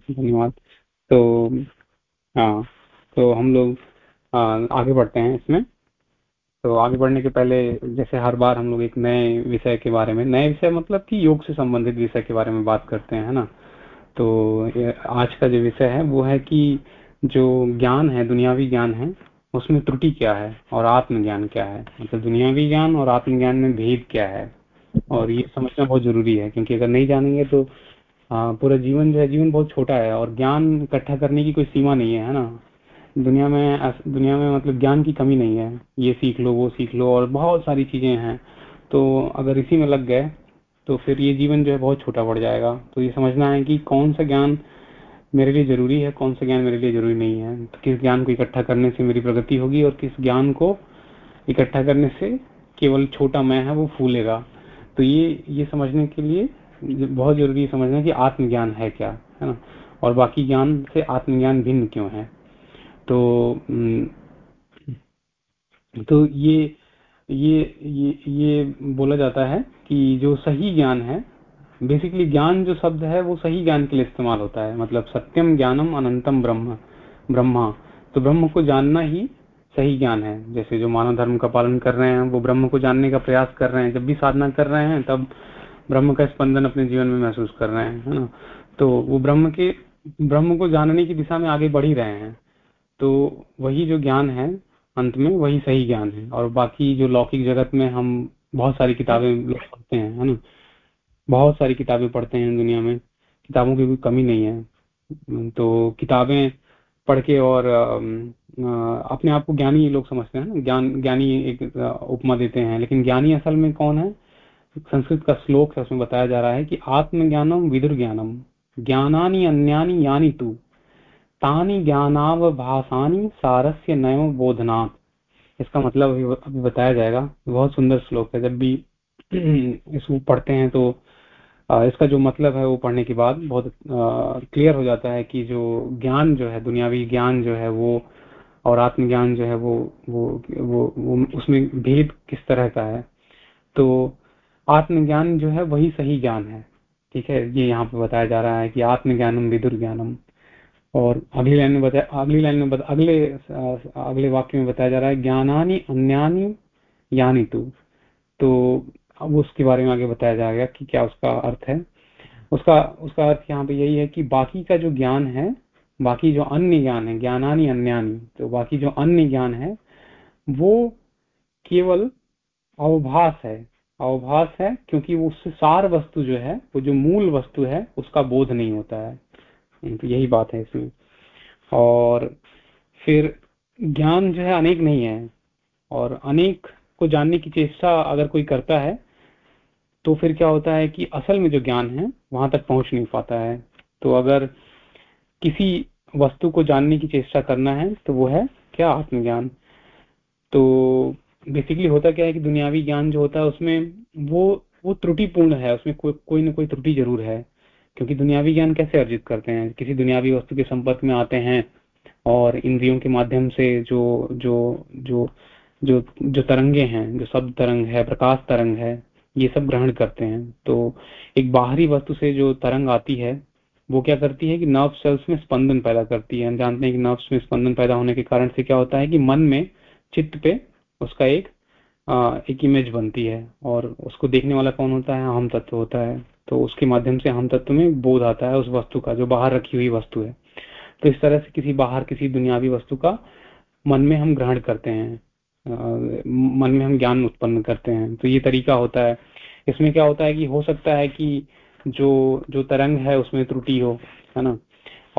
धन्यवाद। तो हाँ तो हम लोग आगे बढ़ते हैं इसमें। तो आगे बढ़ने के पहले जैसे हर बार हम लोग एक नए विषय के बारे में, नए विषय मतलब कि योग से संबंधित विषय के बारे में बात करते हैं ना? तो आज का जो विषय है वो है कि जो ज्ञान है, दुनियावी ज्ञान है, उसमें त्रुटि क्या है और आत्मज्ञान क्या है? मतलब दुनियावी ज्ञान और आत्मज्ञान में भेद क्या है? और ये समझना बहुत ज़रूरी है, क्योंकि अगर नहीं जानेंगे तो पूरा जीवन जो है, जीवन बहुत छोटा है और ज्ञान इकट्ठा करने की कोई सीमा नहीं है है ना? दुनिया में दुनिया में मतलब ज्ञान की कमी नहीं है। ये सीख लो, वो सीख लो और बहुत सारी चीज़ें हैं। तो अगर इसी में लग गए तो फिर ये जीवन जो है बहुत छोटा पड़ जाएगा। तो ये समझना है कि कौन सा ज्ञान मेरे लिए ज़रूरी है, कौन सा ज्ञान मेरे लिए ज़रूरी नहीं है। तो किस ज्ञान को इकट्ठा करने से मेरी प्रगति होगी और किस ज्ञान को इकट्ठा करने से केवल छोटा मैं है, वो फूलेगा। तो ये ये समझने के लिए बहुत ज़रूरी समझना कि आत्मज्ञान है क्या, है ना? और बाकी ज्ञान से आत्मज्ञान भिन्न क्यों है? तो तो ये ये ये ये बोला जाता है कि जो सही ज्ञान है बेसिकली ज्ञान जो शब्द है, वो सही ज्ञान के लिए इस्तेमाल होता है। मतलब सत्यम ज्ञानम अनंतम ब्रह्म, ब्रह्मा। तो ब्रह्म को जानना ही सही ज्ञान है। जैसे जो मानव धर्म का पालन कर रहे हैं, वो ब्रह्म को जानने का प्रयास कर रहे हैं। जब भी साधना कर रहे हैं, तब ब्रह्म का स्पंदन अपने जीवन में महसूस कर रहे हैं, है ना? तो वो ब्रह्म के, ब्रह्म को जानने की दिशा में आगे बढ़ ही रहे हैं। तो वही जो ज्ञान है, अंत में वही सही ज्ञान है। और बाकी जो लौकिक जगत में हम बहुत सारी किताबें पढ़ते हैं, है ना? बहुत सारी किताबें पढ़ते हैं दुनिया में। किताबों की कोई कमी नहीं है। तो किताबें पढ़ के और अपने आप को ज्ञानी लोग समझते हैं ज्ञान, ज्ञानी एक उपमा देते हैं। लेकिन ज्ञानी असल में कौन है? संस्कृत का श्लोक है उसमें बताया जा रहा है कि आत्मज्ञानम विदुर ज्ञानम ज्ञानानी अन्यानी यानी तू तानी ज्ञानावभासानी सारस्य नयम बोधनाथ इसका मतलब अभी बताया जाएगा। बहुत सुंदर श्लोक है। जब भी इसको पढ़ते हैं तो इसका जो मतलब है वो पढ़ने के बाद बहुत क्लियर हो जाता है कि जो ज्ञान जो है दुनियावी ज्ञान जो है वो और आत्मज्ञान जो है वो वो वो, वो उसमें भेद किस तरह का है। तो आत्मज्ञान जो है वही सही ज्ञान है। ठीक है ये यहाँ पे बताया जा रहा है कि आत्मज्ञानम विदुर ज्ञानम और अगली लाइन में बताया अगली लाइन में बता, अगले अगले वाक्य में बताया जा रहा है ज्ञानानी अन्यानी यानी तू। तो अब उसके बारे में आगे बताया जाएगा कि क्या उसका अर्थ है। उसका उसका अर्थ यहाँ पे यही है कि बाकी का जो ज्ञान है बाकी जो अन्य ज्ञान है ज्ञानानी अन्यानी तो बाकी जो अन्य ज्ञान है वो केवल अवभास है। अवभास है, क्योंकि उससे सार वस्तु जो है, वो जो मूल वस्तु है, उसका बोध नहीं होता है। तो यही बात है इसमें। और फिर ज्ञान जो है अनेक नहीं है, और अनेक को जानने की चेष्टा अगर कोई करता है तो फिर क्या होता है कि असल में जो ज्ञान है, वहाँ तक पहुँच नहीं पाता है। तो अगर किसी वस्तु को जानने की चेष्टा करना है तो वो है क्या आत्मज्ञान? तो बेसिकली होता क्या है कि दुनियावी ज्ञान जो होता है उसमें वो वो त्रुटिपूर्ण है उसमें को, कोई ना कोई त्रुटि ज़रूर है क्योंकि दुनियावी ज्ञान कैसे अर्जित करते हैं? किसी दुनियावी वस्तु के संपर्क में आते हैं और इंद्रियों के माध्यम से जो जो जो जो जो तरंगे हैं जो शब्द तरंग है प्रकाश तरंग है ये सब ग्रहण करते हैं। तो एक बाहरी वस्तु से जो तरंग आती है वो क्या करती है कि नर्व सेल्स में स्पंदन पैदा करती है। हम जानते हैं कि नर्व्स में स्पंदन पैदा होने के कारण से क्या होता है कि मन में चित्त पे उसका एक आ, एक इमेज बनती है और उसको देखने वाला कौन होता है? हम तत्व होता है। तो उसके माध्यम से हम तत्व में बोध आता है उस वस्तु का जो बाहर रखी हुई वस्तु है। तो इस तरह से किसी बाहर किसी दुनियावी वस्तु का मन में हम ग्रहण करते हैं। मन में हम ज्ञान उत्पन्न करते हैं। तो ये तरीका होता है। इसमें क्या होता है कि हो सकता है कि जो जो तरंग है उसमें त्रुटि हो है ना?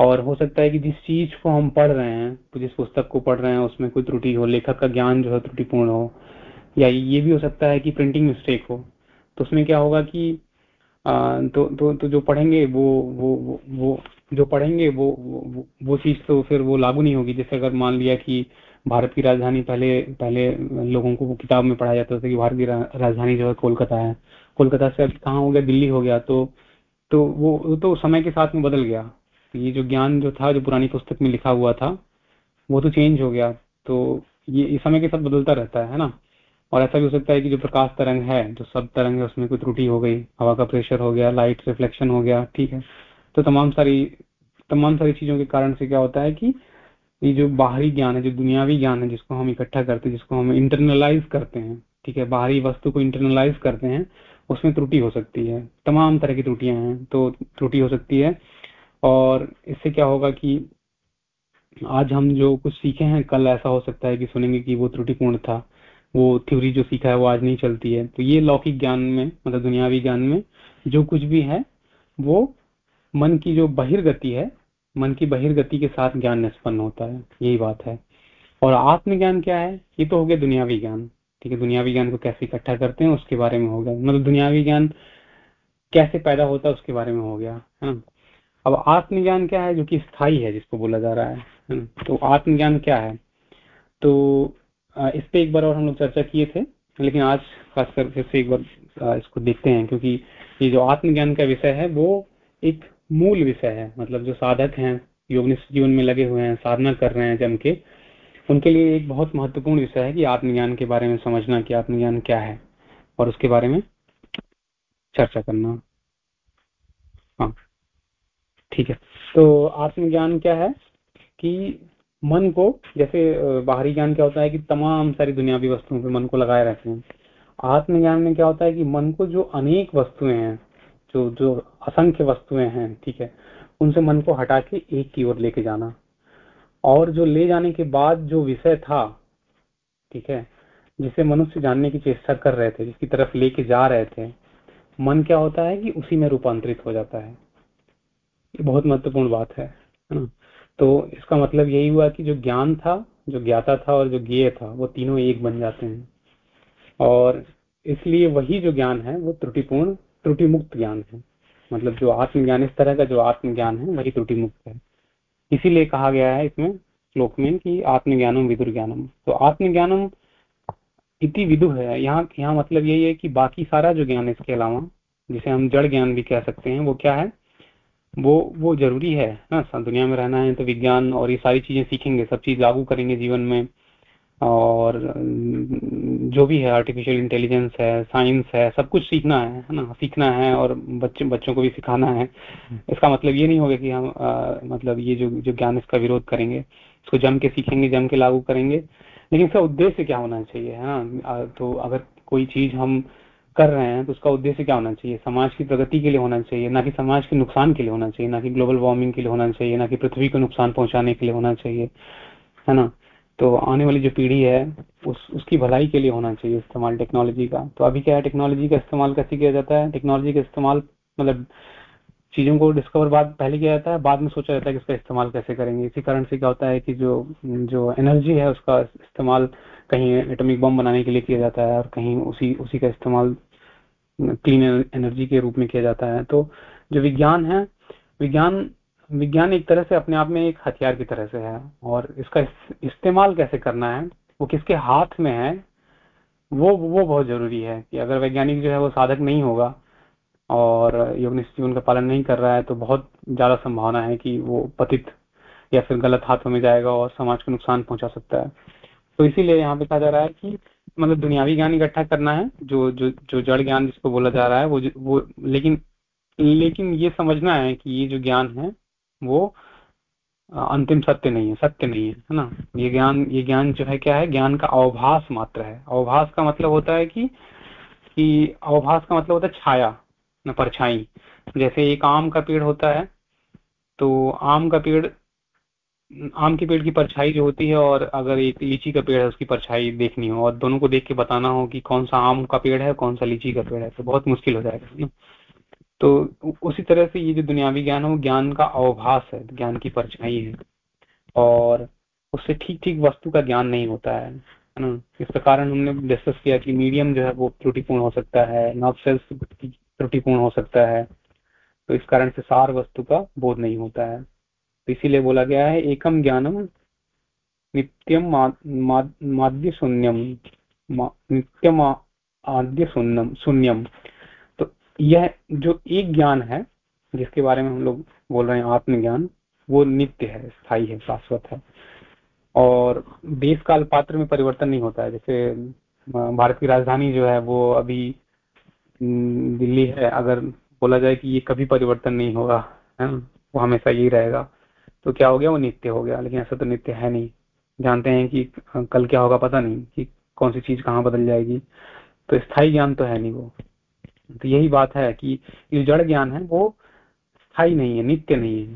और हो सकता है कि जिस चीज़ को हम पढ़ रहे हैं जिस पुस्तक को पढ़ रहे हैं उसमें कोई त्रुटि हो लेखक का ज्ञान जो है त्रुटिपूर्ण हो या ये भी हो सकता है कि प्रिंटिंग मिस्टेक हो तो उसमें क्या होगा कि आ, तो, तो तो जो पढ़ेंगे वो वो वो, वो जो पढ़ेंगे वो वो, वो चीज़ तो फिर वो लागू नहीं होगी। जैसे अगर मान लिया कि भारत की राजधानी पहले पहले लोगों को किताब में पढ़ाया जाता था कि भारत की राजधानी जो है कोलकाता है। कोलकाता से अब कहाँ हो गया? दिल्ली हो गया। तो तो वो तो समय के साथ में बदल गया। ये जो ज्ञान जो था, जो पुरानी पुस्तक में लिखा हुआ था, वो तो चेंज हो गया। तो ये समय के साथ बदलता रहता है ना? और ऐसा भी हो सकता है कि जो प्रकाश तरंग है, जो सब तरंग है, उसमें कोई त्रुटि हो गई, हवा का प्रेशर हो गया लाइट रिफ्लेक्शन हो गया, ठीक है? तो तमाम सारी तमाम सारी चीज़ों के कारण से क्या होता है कि ये जो बाहरी ज्ञान है, जो दुनियावी ज्ञान है, जिसको हम इकट्ठा करते हैं, जिसको हम इंटरनलाइज करते हैं, ठीक है? बाहरी वस्तु को इंटरनलाइज करते हैं, उसमें त्रुटि हो सकती है। तमाम तरह की त्रुटियाँ हैं। तो त्रुटि हो सकती है और इससे क्या होगा कि आज हम जो कुछ सीखे हैं, कल ऐसा हो सकता है कि सुनेंगे कि वो त्रुटिपूर्ण था। वो थ्योरी जो सीखा है वो आज नहीं चलती है। तो ये लौकिक ज्ञान में मतलब दुनियावी ज्ञान में जो कुछ भी है, वो मन की जो बहिर्गति है, मन की बहिर्गति के साथ ज्ञान निष्पन्न होता है। यही बात है। और आत्मज्ञान क्या है? ये तो हो गया दुनियावी ज्ञान। ठीक है, दुनियावी ज्ञान को कैसे इकट्ठा करते हैं, उसके बारे में हो गया। मतलब दुनियावी ज्ञान कैसे पैदा होता है, उसके बारे में हो गया। है। ना अब आत्मज्ञान क्या है, जो कि स्थायी है, जिसको बोला जा रहा है तो आत्मज्ञान क्या है? तो इस पे एक बार और हम लोग चर्चा किए थे, लेकिन आज खासकर फिर से एक बार इसको देखते हैं, क्योंकि ये जो आत्मज्ञान का विषय है, वो एक मूल विषय है। मतलब जो साधक हैं, योगनिष्ठ जीवन में लगे हुए हैं, साधना कर रहे हैं जम के, उनके लिए एक बहुत महत्वपूर्ण विषय है कि आत्मज्ञान के बारे में समझना कि आत्मज्ञान क्या है, और उसके बारे में चर्चा करना। हाँ। ठीक है। तो आत्मज्ञान क्या है कि मन को, जैसे बाहरी ज्ञान क्या होता है कि तमाम सारी दुनियावी वस्तुओं पे मन को लगाए रहते हैं। आत्मज्ञान में क्या होता है कि मन को जो अनेक वस्तुएँ हैं, जो जो असंख्य वस्तुएँ हैं, ठीक है, उनसे मन को हटा के एक की ओर लेके जाना। और जो ले जाने के बाद जो विषय था, ठीक है, जिसे मनुष्य जानने की चेष्टा कर रहे थे, जिसकी तरफ़ लेके जा रहे थे, मन क्या होता है कि उसी में रूपांतरित हो जाता है। ये बहुत महत्वपूर्ण बात है है ना? तो इसका मतलब यही हुआ कि जो ज्ञान था, जो ज्ञाता था और जो ज्ञेय था, वो तीनों एक बन जाते हैं। और इसलिए वही जो ज्ञान है, वो त्रुटिपूर्ण त्रुटि मुक्त ज्ञान है। मतलब जो आत्मज्ञान, इस तरह का जो आत्मज्ञान है, वही त्रुटि मुक्त है। इसीलिए कहा गया है इसमें श्लोक में कि आत्मज्ञानम विदुर ज्ञानम तो आत्मज्ञानम इति विदु है। यहाँ यहाँ मतलब यही है कि बाकी सारा जो ज्ञान है इसके अलावा, जिसे हम जड़ ज्ञान भी कह सकते हैं, वो क्या है? वो वो ज़रूरी है ना? दुनिया में रहना है तो विज्ञान और ये सारी चीज़ें सीखेंगे सब चीज़ लागू करेंगे जीवन में। और जो भी है आर्टिफिशियल इंटेलिजेंस है साइंस है सब कुछ सीखना है है ना? सीखना है और बच्चे बच्चों को भी सिखाना है। इसका मतलब ये नहीं होगा कि हम आ, मतलब ये जो जो ज्ञान इसका विरोध करेंगे इसको जम के सीखेंगे जम के लागू करेंगे। लेकिन इसका उद्देश्य क्या होना चाहिए है ना? तो अगर कोई चीज़ हम कर रहे हैं तो उसका उद्देश्य क्या होना चाहिए? समाज की प्रगति के लिए होना चाहिए, ना कि समाज के नुकसान के लिए होना चाहिए, ना कि ग्लोबल वार्मिंग के लिए होना चाहिए, ना कि पृथ्वी को नुकसान पहुँचाने के लिए होना चाहिए, है ना? तो आने वाली जो पीढ़ी है, उस, उसकी भलाई के लिए होना चाहिए इस्तेमाल टेक्नोलॉजी का। तो अभी क्या है टेक्नोलॉजी का इस्तेमाल कैसे किया जाता है? टेक्नोलॉजी का इस्तेमाल मतलब चीज़ों को डिस्कवर बाद, पहले किया जाता है, बाद में सोचा जाता है कि इसका इस्तेमाल कैसे करेंगे। इसी कारण से क्या होता है कि जो जो एनर्जी है, उसका इस्तेमाल कहीं एटॉमिक बम बनाने के लिए किया जाता है और कहीं उसी उसी का इस्तेमाल क्लीन एनर्जी के रूप में किया जाता है। तो जो विज्ञान है, विज्ञान विज्ञान एक तरह से अपने आप में एक हथियार की तरह से है और इसका इस्तेमाल कैसे करना है, वो किसके हाथ में है, वो वो बहुत ज़रूरी है कि अगर वैज्ञानिक जो है वो साधक नहीं होगा और योग जीवन का पालन नहीं कर रहा है तो बहुत ज़्यादा संभावना है कि वो पतित या फिर गलत हाथों में जाएगा और समाज को नुकसान पहुँचा सकता है। तो इसीलिए यहाँ पे कहा जा रहा है कि मतलब दुनियावी ज्ञान इकट्ठा करना है, जो जो जो जड़ ज्ञान जिसको बोला जा रहा है, वो वो, लेकिन लेकिन ये समझना है कि ये जो ज्ञान है, वो अंतिम सत्य नहीं है, सत्य नहीं है है ना? ये ज्ञान ये ज्ञान जो है क्या है, ज्ञान का अवभास मात्र है। अवभास का मतलब होता है कि कि अवभास का मतलब होता है छाया, न परछाई। जैसे एक आम का पेड़ होता है तो आम का पेड़ आम के पेड़ की परछाई जो होती है और अगर एक लीची का पेड़ है, उसकी परछाई देखनी हो और दोनों को देख के बताना हो कि कौन सा आम का पेड़ है, कौन सा लीची का पेड़ है तो बहुत मुश्किल हो जाएगा ना? तो उसी तरह से ये जो दुनियावी ज्ञान है, वो ज्ञान का अवभास है, ज्ञान की परछाई है। और उससे ठीक ठीक वस्तु का ज्ञान नहीं होता है ना? इस प्रकार हमने डिस्कस किया कि मीडियम जो है, वो त्रुटिपूर्ण हो सकता है नॉट सेल्स त्रुटिपूर्ण हो सकता है तो इस कारण से सार वस्तु का बोध नहीं होता है। इसीलिए बोला गया है एकम ज्ञानम नित्यम माध्य शून्यम नित्यम आद्य शून्यम शून्यम तो यह जो एक ज्ञान है, जिसके बारे में हम लोग बोल रहे हैं आत्मज्ञान, वो नित्य है, स्थायी है, शाश्वत है। और देश काल पात्र में परिवर्तन नहीं होता है। जैसे भारत की राजधानी जो है, वो अभी दिल्ली है। अगर बोला जाए कि ये कभी परिवर्तन नहीं होगा, है वो हमेशा यही रहेगा। तो क्या हो गया? वो नित्य हो गया, लेकिन ऐसा तो नित्य है नहीं। जानते हैं कि कल क्या होगा पता नहीं कि कौन सी चीज़ कहाँ बदल जाएगी। तो स्थायी ज्ञान तो है नहीं वो। तो यही बात है कि जो जड़ ज्ञान है, वो स्थायी नहीं है, नित्य नहीं है।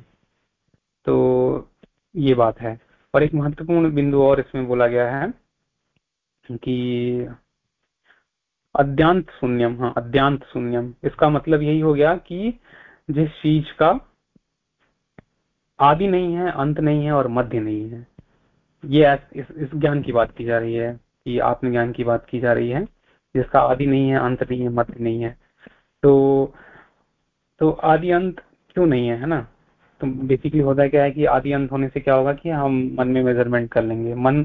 तो ये बात है। और एक महत्वपूर्ण बिंदु और इसमें बोला गया है कि अद्यांत शून्यम हाँ अद्यांत शून्यम। इसका मतलब यही हो गया कि जिस चीज़ का आदि नहीं है अंत नहीं है और मध्य नहीं है। ये इस, इस ज्ञान की बात की जा रही है कि आत्मज्ञान की बात की जा रही है जिसका आदि नहीं है अंत नहीं है मध्य नहीं है। तो तो आदि अंत क्यों नहीं है है ना? तो बेसिकली होता क्या है कि आदि अंत होने से क्या होगा कि हम मन में मेज़रमेंट कर लेंगे। मन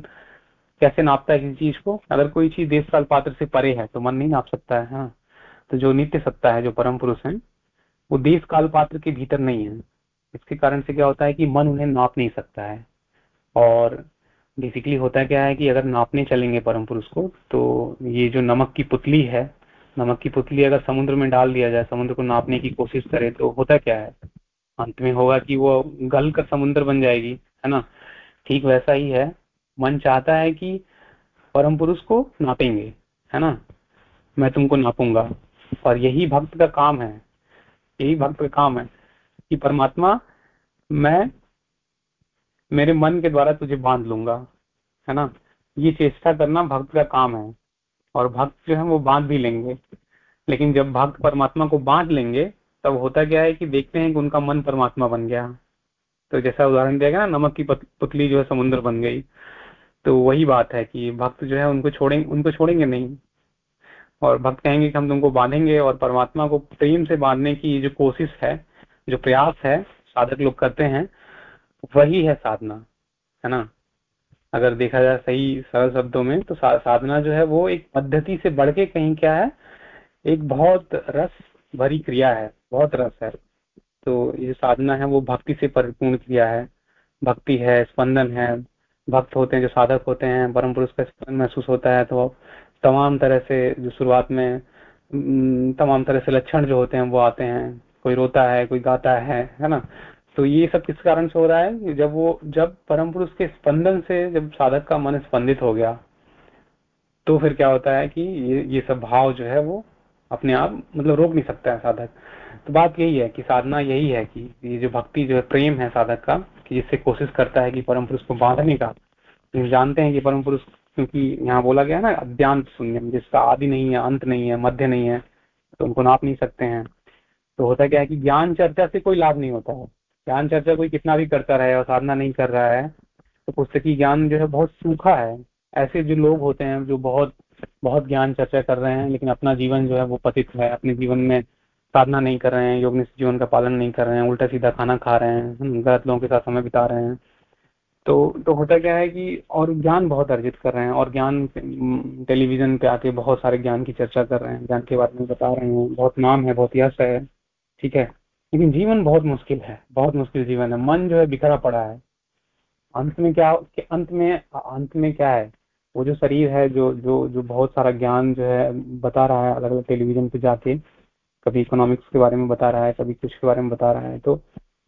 कैसे नापता है किसी चीज़ को? अगर कोई चीज़ देश काल पात्र से परे है तो मन नहीं नाप सकता है हाँ। तो जो नित्य सत्ता है जो परम पुरुष है वो देश काल पात्र के भीतर नहीं है। इसके कारण से क्या होता है कि मन उन्हें नाप नहीं सकता है। और बेसिकली होता क्या है कि अगर नापने चलेंगे परम पुरुष को तो ये जो नमक की पुतली है, नमक की पुतली अगर समुद्र में डाल दिया जाए, समुद्र को नापने की कोशिश करे तो होता क्या है? अंत में होगा कि वो गल कर समुद्र बन जाएगी, है ना? ठीक वैसा ही है। मन चाहता है कि परम पुरुष को नापेंगे, है ना? मैं तुमको नापूँगा। और यही भक्त का काम है, यही भक्त का काम है। कि परमात्मा, मैं मेरे मन के द्वारा तुझे बाँध लूँगा, है ना? ये चेष्टा करना भक्त का काम है और भक्त जो है वो बाँध भी लेंगे। लेकिन जब भक्त परमात्मा को बाँध लेंगे, तब होता क्या है कि देखते हैं कि उनका मन परमात्मा बन गया। तो जैसा उदाहरण दिया गया ना, नमक की पुतली जो है समुद्र बन गई तो वही बात है कि भक्त जो है उनको छोड़ेंगे उनको छोड़ेंगे नहीं। और भक्त कहेंगे कि हम तुमको बांधेंगे और परमात्मा को प्रेम से बांधने की जो कोशिश है जो प्रयास है साधक लोग करते हैं वही है साधना है ना? अगर देखा जाए सही सरल शब्दों में तो सा, साधना जो है वो एक पद्धति से बढ़ के कहीं क्या है एक बहुत रस भरी क्रिया है बहुत रस है। तो ये साधना है वो भक्ति से परिपूर्ण क्रिया है। भक्ति है स्पंदन है। भक्त होते हैं जो साधक होते हैं परम पुरुष का स्पंदन महसूस होता है तो तमाम तरह से जो शुरुआत में तमाम तरह से लक्षण जो होते हैं वो आते हैं। कोई रोता है, कोई गाता है है ना? तो ये सब किस कारण से हो रहा है जब वो, जब परम पुरुष के स्पंदन से जब साधक का मन स्पंदित हो गया तो फिर क्या होता है कि ये ये सब भाव जो है वो अपने आप मतलब रोक नहीं सकता है साधक। तो बात यही है कि साधना यही है कि ये जो भक्ति, जो है प्रेम है साधक का, कि जिससे कोशिश करता है कि परम पुरुष को बांधने का तो जानते हैं कि परम पुरुष, क्योंकि यहाँ बोला गया ना अध्यांत शून्य जिसका आदि नहीं है, अंत नहीं है, मध्य नहीं है तो उनको नाप नहीं सकते हैं। तो होता क्या है कि ज्ञान चर्चा से कोई लाभ नहीं होता है। ज्ञान चर्चा कोई कितना भी करता रहे और साधना नहीं कर रहा है तो पुस्तकीय ज्ञान जो है बहुत सूखा है। ऐसे जो लोग होते हैं जो बहुत बहुत ज्ञान चर्चा कर रहे हैं, लेकिन अपना जीवन जो है वो पतित है, अपने जीवन में साधना नहीं कर रहे हैं, योग जीवन का पालन नहीं कर रहे हैं, उल्टा सीधा खाना खा रहे हैं गलत लोगों के साथ समय बिता रहे हैं। तो तो होता क्या है कि और ज्ञान बहुत अर्जित कर रहे हैं और ज्ञान टेलीविज़न पे आके बहुत सारे ज्ञान की चर्चा कर रहे हैं। ज्ञान के बारे में बता रहे हैं। बहुत नाम है, बहुत यश है। ठीक है? लेकिन जीवन बहुत मुश्किल है, बहुत मुश्किल जीवन है। मन जो है बिखरा पड़ा है। अंत में क्या अंत में अंत में क्या है? वो जो शरीर है, जो जो जो बहुत सारा ज्ञान जो है, बता रहा है अलग अलग टेलीविज़न पे जाके कभी इकोनॉमिक्स के बारे में बता रहा है, कभी कुछ के बारे में बता रहा है तो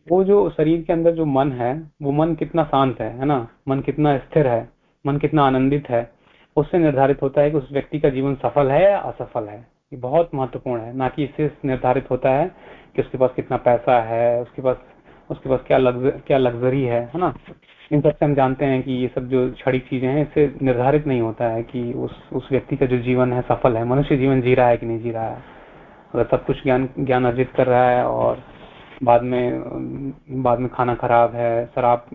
वो जो शरीर के अंदर जो मन है, वो मन कितना शांत है है ना? मन कितना स्थिर है, मन कितना आनंदित है, उससे निर्धारित होता है कि उस व्यक्ति का जीवन सफल है या असफल है। ये बहुत महत्वपूर्ण है। ना कि इससे निर्धारित होता है कि उसके पास कितना पैसा है उसके पास उसके पास क्या लग्जर, क्या लग्जरी है है ना? इन सबसे हम जानते हैं कि ये सब जो छड़ी चीज़ें हैं इससे निर्धारित नहीं होता है कि उस उस व्यक्ति का जो जीवन है सफल है। मनुष्य जीवन जी रहा है कि नहीं जी रहा है? अगर सब कुछ ज्ञान ज्ञान अर्जित कर रहा है और बाद में बाद में खाना खराब है शराब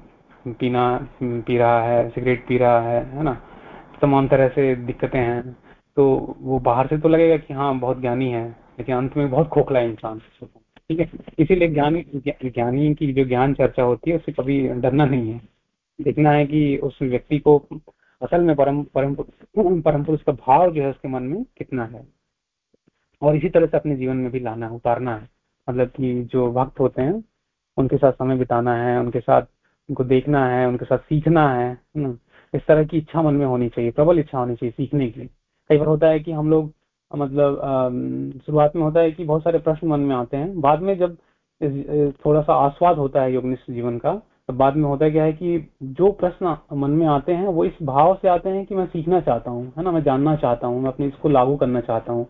पीना पी रहा है सिगरेट पी रहा है है ना? तमाम तरह से दिक्कतें हैं। तो वो बाहर से तो लगेगा कि हाँ बहुत ज्ञानी है, लेकिन अंत में बहुत खोखला है इंसान ठीक है? इसीलिए ज्ञानी ज्ञानी की जो ज्ञान चर्चा होती है उससे कभी डरना नहीं है। देखना है कि उस व्यक्ति को असल में परम परम परम पुरुष का भाव जो है उसके मन में कितना है। और इसी तरह से अपने जीवन में भी लाना है उतारना है। मतलब कि जो भक्त होते हैं, उनके साथ समय बिताना है, उनके साथ उनको देखना है, उनके साथ सीखना है इस तरह की इच्छा मन में होनी चाहिए, प्रबल इच्छा होनी चाहिए सीखने की। कई बार होता है कि हम लोग मतलब शुरुआत में होता है कि बहुत सारे प्रश्न मन में आते हैं। बाद में जब थोड़ा सा आस्वाद होता है योगनिष्ठ जीवन का तो बाद में होता क्या है कि जो प्रश्न मन में आते हैं वो इस भाव से आते हैं कि मैं सीखना चाहता हूँ है ना? मैं जानना चाहता हूँ मैं अपने इसको लागू करना चाहता हूँ।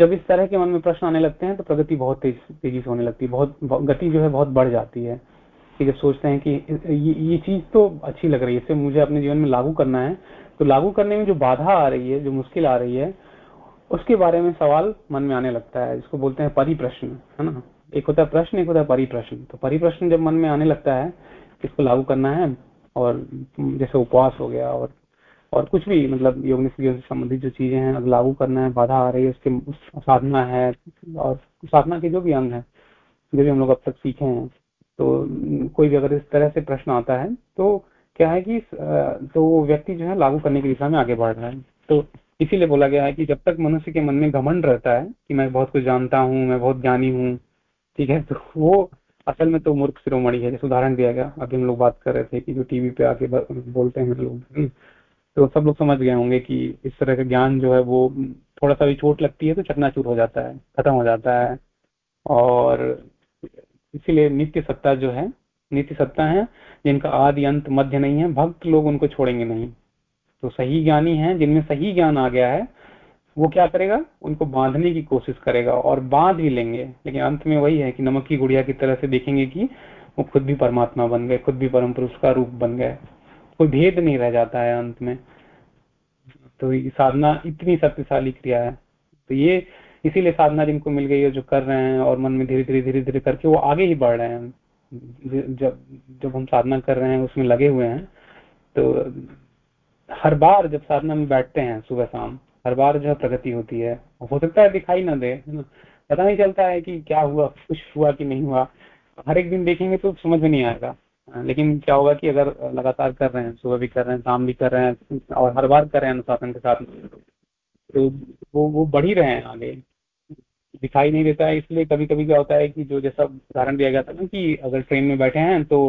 जब इस तरह के मन में प्रश्न आने लगते हैं तो प्रगति बहुत तेज तेज़ी से होने लगती है बहुत गति जो है बहुत बढ़ जाती है। कि जब सोचते हैं कि ये, ये चीज़ तो अच्छी लग रही है इसे मुझे अपने जीवन में लागू करना है तो लागू करने में जो बाधा आ रही है, जो मुश्किल आ रही है, उसके बारे में सवाल मन में आने लगता है। जिसको बोलते हैं परिप्रश्न, है ना? एक होता है प्रश्न, एक होता है परिप्रश्न। तो परिप्रश्न जब मन में आने लगता है, इसको लागू करना है, और जैसे उपवास हो गया, और और कुछ भी मतलब योग से संबंधित जो चीज़ें हैं लागू करना है, बाधा आ रही है, उसके साधना है, और साधना के जो भी अंग है, जो भी हम लोग अब तक सीखे हैं तो कोई भी अगर इस तरह से प्रश्न आता है तो क्या है कि तो व्यक्ति जो है लागू करने की दिशा में आगे बढ़ रहा है। तो इसीलिए बोला गया है कि जब तक मनुष्य के मन में घमंड रहता है कि मैं बहुत कुछ जानता हूँ मैं बहुत ज्ञानी हूँ ठीक है तो वो असल में तो मूर्ख शिरोमणि है जैसे उदाहरण दिया गया। अभी हम लोग बात कर रहे थे कि जो टीवी पे आके बोलते हैं लोग। हम्म, तो सब लोग समझ गए होंगे कि इस तरह का ज्ञान जो है वो थोड़ा सा भी चोट लगती है तो चकनाचूर हो जाता है खत्म हो जाता है। और इसीलिए नित्य सत्ता जो है नित्य सत्ता है, जिनका आदि अंत मध्य नहीं है, भक्त लोग उनको छोड़ेंगे नहीं। तो सही ज्ञानी है, जिनमें सही ज्ञान आ गया है, वो क्या करेगा? उनको बांधने की कोशिश करेगा और बाँध भी लेंगे। लेकिन अंत में वही है कि नमक की गुड़िया की तरह से देखेंगे कि वो खुद भी परमात्मा बन गए, खुद भी परम पुरुष का रूप बन गए। कोई भेद नहीं रह जाता है अंत में। तो साधना इतनी शक्तिशाली क्रिया है। तो ये इसीलिए साधना जिनको मिल गई है, जो कर रहे हैं और मन में धीरे धीरे धीरे धीरे करके वो आगे ही बढ़ रहे हैं। जब जब हम साधना कर रहे हैं, उसमें लगे हुए हैं तो हर बार जब साधना में बैठते हैं सुबह शाम, हर बार जो है प्रगति होती है। हो सकता है दिखाई ना दे पता नहीं चलता है कि क्या हुआ, कुछ हुआ कि नहीं हुआ। हर एक दिन देखेंगे तो समझ में नहीं आएगा। लेकिन क्या होगा कि अगर लगातार कर रहे हैं, सुबह भी कर रहे हैं, शाम भी कर रहे हैं, और हर बार कर रहे हैं अनुशासन के साथ तो वो वो बढ़ ही रहे हैं आगे। दिखाई नहीं देता है। इसलिए कभी कभी क्या होता है कि जो जैसा उदाहरण दिया गया था ना कि अगर ट्रेन में बैठे हैं तो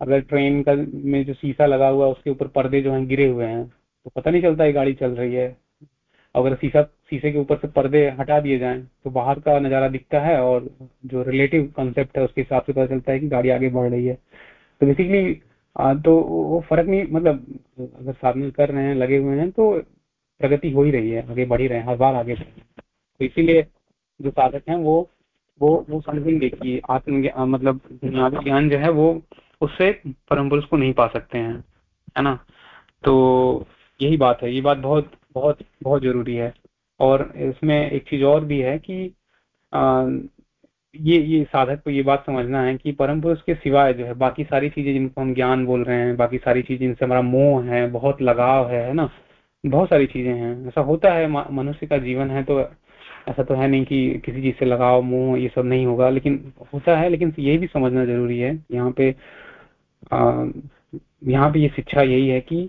अगर ट्रेन का में जो शीशा लगा हुआ है, उसके ऊपर पर्दे जो हैं, गिरे हुए हैं तो पता नहीं चलता है गाड़ी चल रही है। अगर शीशा, शीशे के ऊपर से पर्दे हटा दिए जाएँ तो बाहर का नज़ारा दिखता है और जो रिलेटिव कंसेप्ट है, उसके हिसाब से पता चलता है कि गाड़ी आगे बढ़ रही है। तो बेसिकली तो वो फ़र्क नहीं मतलब अगर साधन कर रहे हैं, लगे हुए हैं तो प्रगति हो ही रही है, आगे बढ़ ही रहे हैं, हर बार आगे बढ़ तो इसीलिए जो साधक हैं वो वो वो समझेंगे कि आत्म मतलब दुनियावी ज्ञान जो है वो उससे परम पुरुष को नहीं पा सकते हैं है ना? तो यही बात है ये बात बहुत बहुत बहुत ज़रूरी है। और इसमें एक चीज़ और भी है कि आ, ये ये साधक को ये बात समझना है कि परम पुरुष के सिवाय जो है बाकी सारी चीज़ें जिनको हम ज्ञान बोल रहे हैं बाकी सारी चीज़ें जिनसे हमारा मोह है बहुत लगाव है है ना? बहुत सारी चीज़ें हैं ऐसा होता है मनुष्य का जीवन है तो ऐसा तो है नहीं कि किसी चीज़ से लगाव, मुँह, ये सब नहीं होगा, लेकिन होता है, लेकिन ये भी समझना ज़रूरी है। यहाँ पे यहाँ पे ये शिक्षा यही है कि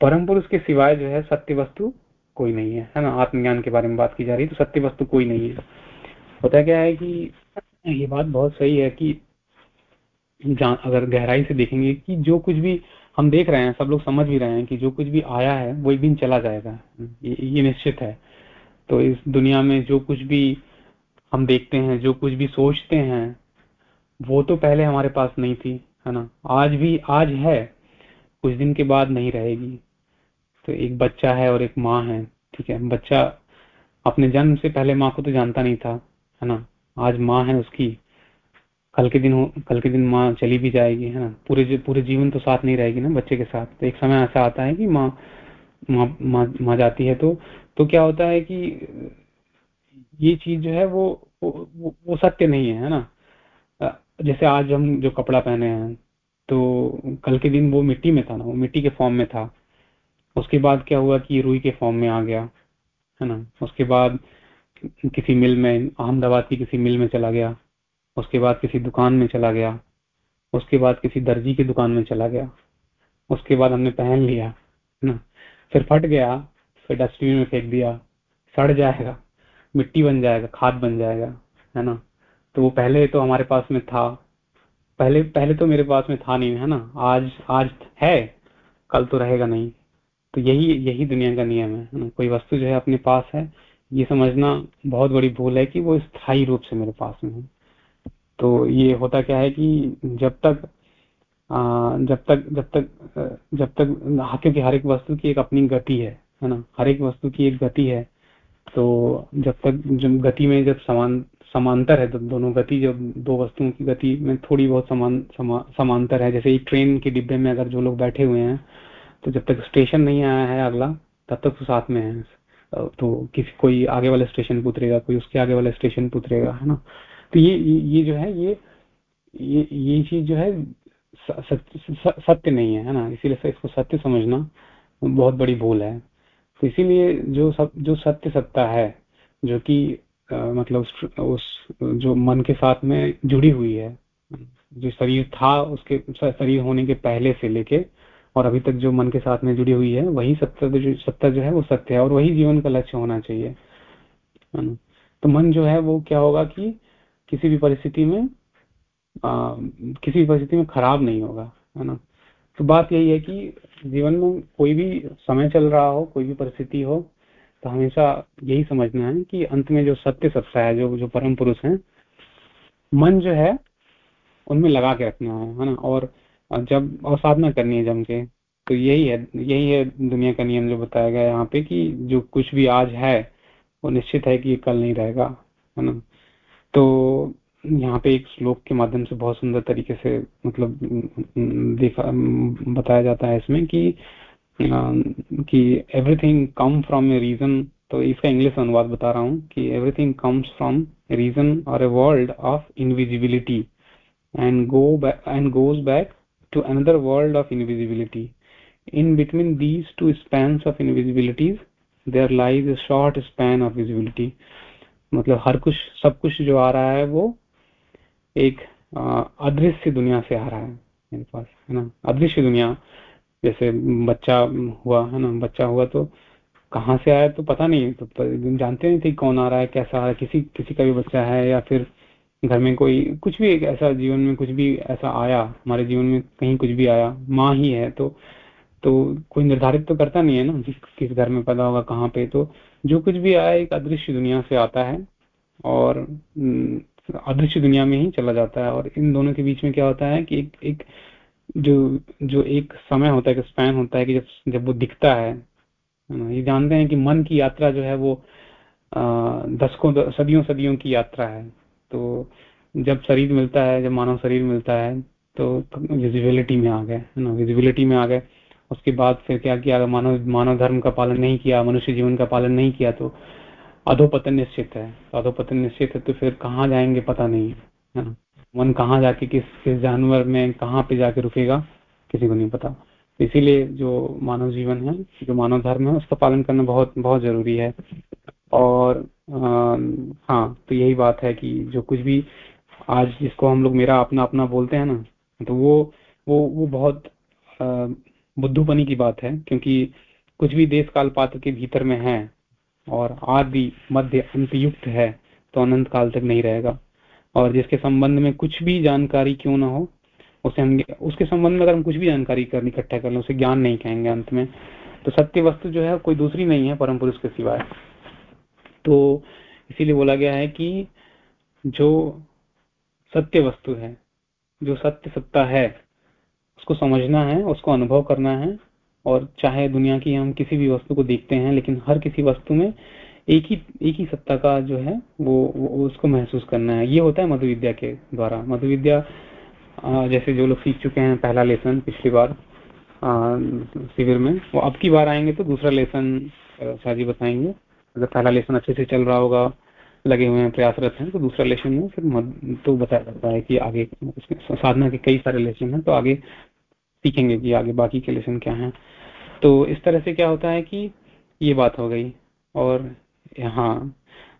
परम पुरुष के सिवाय जो है सत्य वस्तु कोई नहीं है। है ना? आत्मज्ञान के बारे में बात की जा रही है तो सत्य वस्तु कोई नहीं है। होता क्या है कि ये बात बहुत सही है कि अगर गहराई से देखेंगे कि जो कुछ भी हम देख रहे हैं सब लोग समझ भी रहे हैं कि जो कुछ भी आया है वो एक दिन चला जाएगा। ये, ये निश्चित है। तो इस दुनिया में जो कुछ भी हम देखते हैं जो कुछ भी सोचते हैं वो तो पहले हमारे पास नहीं थी है ना? आज भी आज है कुछ दिन के बाद नहीं रहेगी। तो एक बच्चा है और एक माँ है ठीक है? बच्चा अपने जन्म से पहले माँ को तो जानता नहीं था है ना? आज माँ है उसकी कल के दिन कल के दिन माँ चली भी जाएगी है ना? पूरे पूरे जीवन तो साथ नहीं रहेगी ना बच्चे के साथ। तो एक समय ऐसा आता है कि माँ माँ माँ मा जाती है तो तो क्या होता है कि ये चीज़ जो है वो वो, वो सत्य नहीं है है ना? जैसे आज हम जो कपड़ा पहने हैं तो कल के दिन वो मिट्टी में था ना वो मिट्टी के फॉर्म में था। उसके बाद क्या हुआ कि रुई के फॉर्म में आ गया है ना? उसके बाद किसी मिल में अहमदाबाद की किसी मिल में चला गया। उसके बाद किसी दुकान में चला गया, उसके बाद किसी दर्जी की दुकान में चला गया, उसके बाद हमने पहन लिया, है ना? फिर फट गया, फिर डस्टबिन में फेंक दिया, सड़ जाएगा, मिट्टी बन जाएगा, खाद बन जाएगा, है ना? तो वो पहले तो हमारे पास में था, पहले पहले तो मेरे पास में था नहीं, है ना? आज आज है, कल तो रहेगा नहीं। तो यही यही दुनिया का नियम है ना? कोई वस्तु जो है अपने पास है, ये समझना बहुत बड़ी भूल है कि वो स्थायी रूप से मेरे पास में है। तो ये होता क्या है कि जब तक जब तक जब तक जब तक क्योंकि हर एक वस्तु की एक अपनी गति है है ना? हर एक वस्तु की एक गति है तो जब तक जब गति में जब समान समांतर है तो दोनों गति जब दो वस्तुओं की गति में थोड़ी बहुत समान समा, समांतर है जैसे एक ट्रेन के डिब्बे में अगर जो लोग बैठे हुए हैं तो जब तक स्टेशन नहीं आया है अगला तब तक तो साथ में है। तो किसी कोई आगे वाले स्टेशन पे उतरेगा कोई उसके आगे वाले स्टेशन पे उतरेगा है ना? तो ये ये जो है, ये ये ये चीज़ जो है सत्य नहीं है है ना? इसीलिए इसको सत्य समझना बहुत बड़ी भूल है। तो इसीलिए जो सब, जो सत्य सत्ता है, जो कि मतलब उस उस, जो मन के साथ में जुड़ी हुई है, जो शरीर था, उसके शरीर होने के पहले से लेके और अभी तक जो मन के साथ में जुड़ी हुई है, वही सत्य जो, सत्ता जो है, वो सत्य है और वही जीवन का लक्ष्य होना चाहिए। तो मन जो है, वो क्या होगा कि किसी भी परिस्थिति में आ, किसी भी परिस्थिति में खराब नहीं होगा है ना? तो बात यही है कि जीवन में कोई भी समय चल रहा हो कोई भी परिस्थिति हो तो हमेशा यही समझना है कि अंत में जो सत्य सत्ता है जो जो परम पुरुष है मन जो है उनमें लगा के रखना है है ना? और जब और साधना करनी है जम के तो यही है यही है दुनिया का नियम जो बताया गया यहाँ पे कि जो कुछ भी आज है वो निश्चित है कि कल नहीं रहेगा है ना? तो यहाँ पे एक श्लोक के माध्यम से बहुत सुंदर तरीके से मतलब बताया जाता है इसमें कि कि everything come from a reason तो इसका इंग्लिश अनुवाद बता रहा हूँ कि एवरीथिंग कम्स फ्रॉम रीजन और a world of invisibility and go and goes back to another world of invisibility in between these two span of invisibilities there lies a short span of visibility मतलब हर कुछ, सब कुछ जो आ रहा है वो एक अदृश्य दुनिया से आ रहा है मेरे पास, है ना? अदृश्य दुनिया, जैसे बच्चा हुआ, है ना? बच्चा हुआ तो कहाँ से आया तो पता नहीं तो जानते नहीं थे कौन आ रहा है, कैसा आ रहा है, किसी किसी का भी बच्चा है या फिर घर में कोई, कुछ भी एक ऐसा जीवन में कुछ भी ऐसा आया, हमारे जीवन में कहीं कुछ भी आया, माँ ही है तो तो कोई निर्धारित तो करता नहीं है ना किस घर में पैदा होगा, कहाँ पे। तो जो कुछ भी आया, एक अदृश्य दुनिया से आता है और अदृश्य दुनिया में ही चला जाता है। और इन दोनों के बीच में क्या होता है कि एक एक जो जो एक समय होता है, एक स्पैन होता है कि जब जब वो दिखता है ये जानते हैं कि मन की यात्रा जो है वो दशकों, सदियों सदियों की यात्रा है। तो जब शरीर मिलता है, जब मानव शरीर मिलता है तो विजिबिलिटी में आ गए, है ना। विजिबिलिटी में आ गए। उसके बाद फिर क्या किया? अगर मानव मानव धर्म का पालन नहीं किया मनुष्य जीवन का पालन नहीं किया तो अधोपतन निश्चित है। अधोपतन निश्चित है तो फिर कहाँ जाएँगे पता नहीं है ना? मन कहाँ जाके किस किस जानवर में कहाँ पे जाके रुकेगा किसी को नहीं पता। तो इसीलिए जो मानव जीवन है जो मानव धर्म है उसका पालन करना बहुत बहुत ज़रूरी है। और आ, हाँ तो यही बात है कि जो कुछ भी आज जिसको हम लोग मेरा अपना अपना बोलते हैं ना तो वो वो वो बहुत बुद्धूपनी की बात है, क्योंकि कुछ भी देश काल पात्र के भीतर में है और आदि मध्य अंत युक्त है तो अनंत काल तक नहीं रहेगा। और जिसके संबंध में कुछ भी जानकारी क्यों ना हो, उसे हम, उसके संबंध में अगर हम कुछ भी जानकारी कर, इकट्ठा कर लें, उसे ज्ञान नहीं कहेंगे अंत में। तो सत्य वस्तु जो है, कोई दूसरी नहीं है, परम पुरुष के सिवाय। तो इसीलिए बोला गया है कि जो सत्य वस्तु है, जो सत्य सत्ता है उसको समझना है उसको अनुभव करना है और चाहे दुनिया की हम किसी भी वस्तु को देखते हैं लेकिन हर किसी वस्तु में एक ही एक ही सत्ता का जो है वो, वो उसको महसूस करना है। ये होता है मधु विद्या के द्वारा। मधु विद्या जैसे जो लोग सीख चुके हैं पहला लेसन पिछली बार शिविर में वो अब की बार आएँगे तो दूसरा लेसन शाहजी बताएँगे। अगर पहला लेसन अच्छे से चल रहा होगा लगे हुए हैं प्रयासरत हैं तो दूसरा लेसन में फिर तो बताया जाता है कि आगे साधना के कई सारे लेसन हैं तो आगे सीखेंगे कि आगे बाकी के लेसन क्या है। तो इस तरह से क्या होता है कि ये बात हो गई और हाँ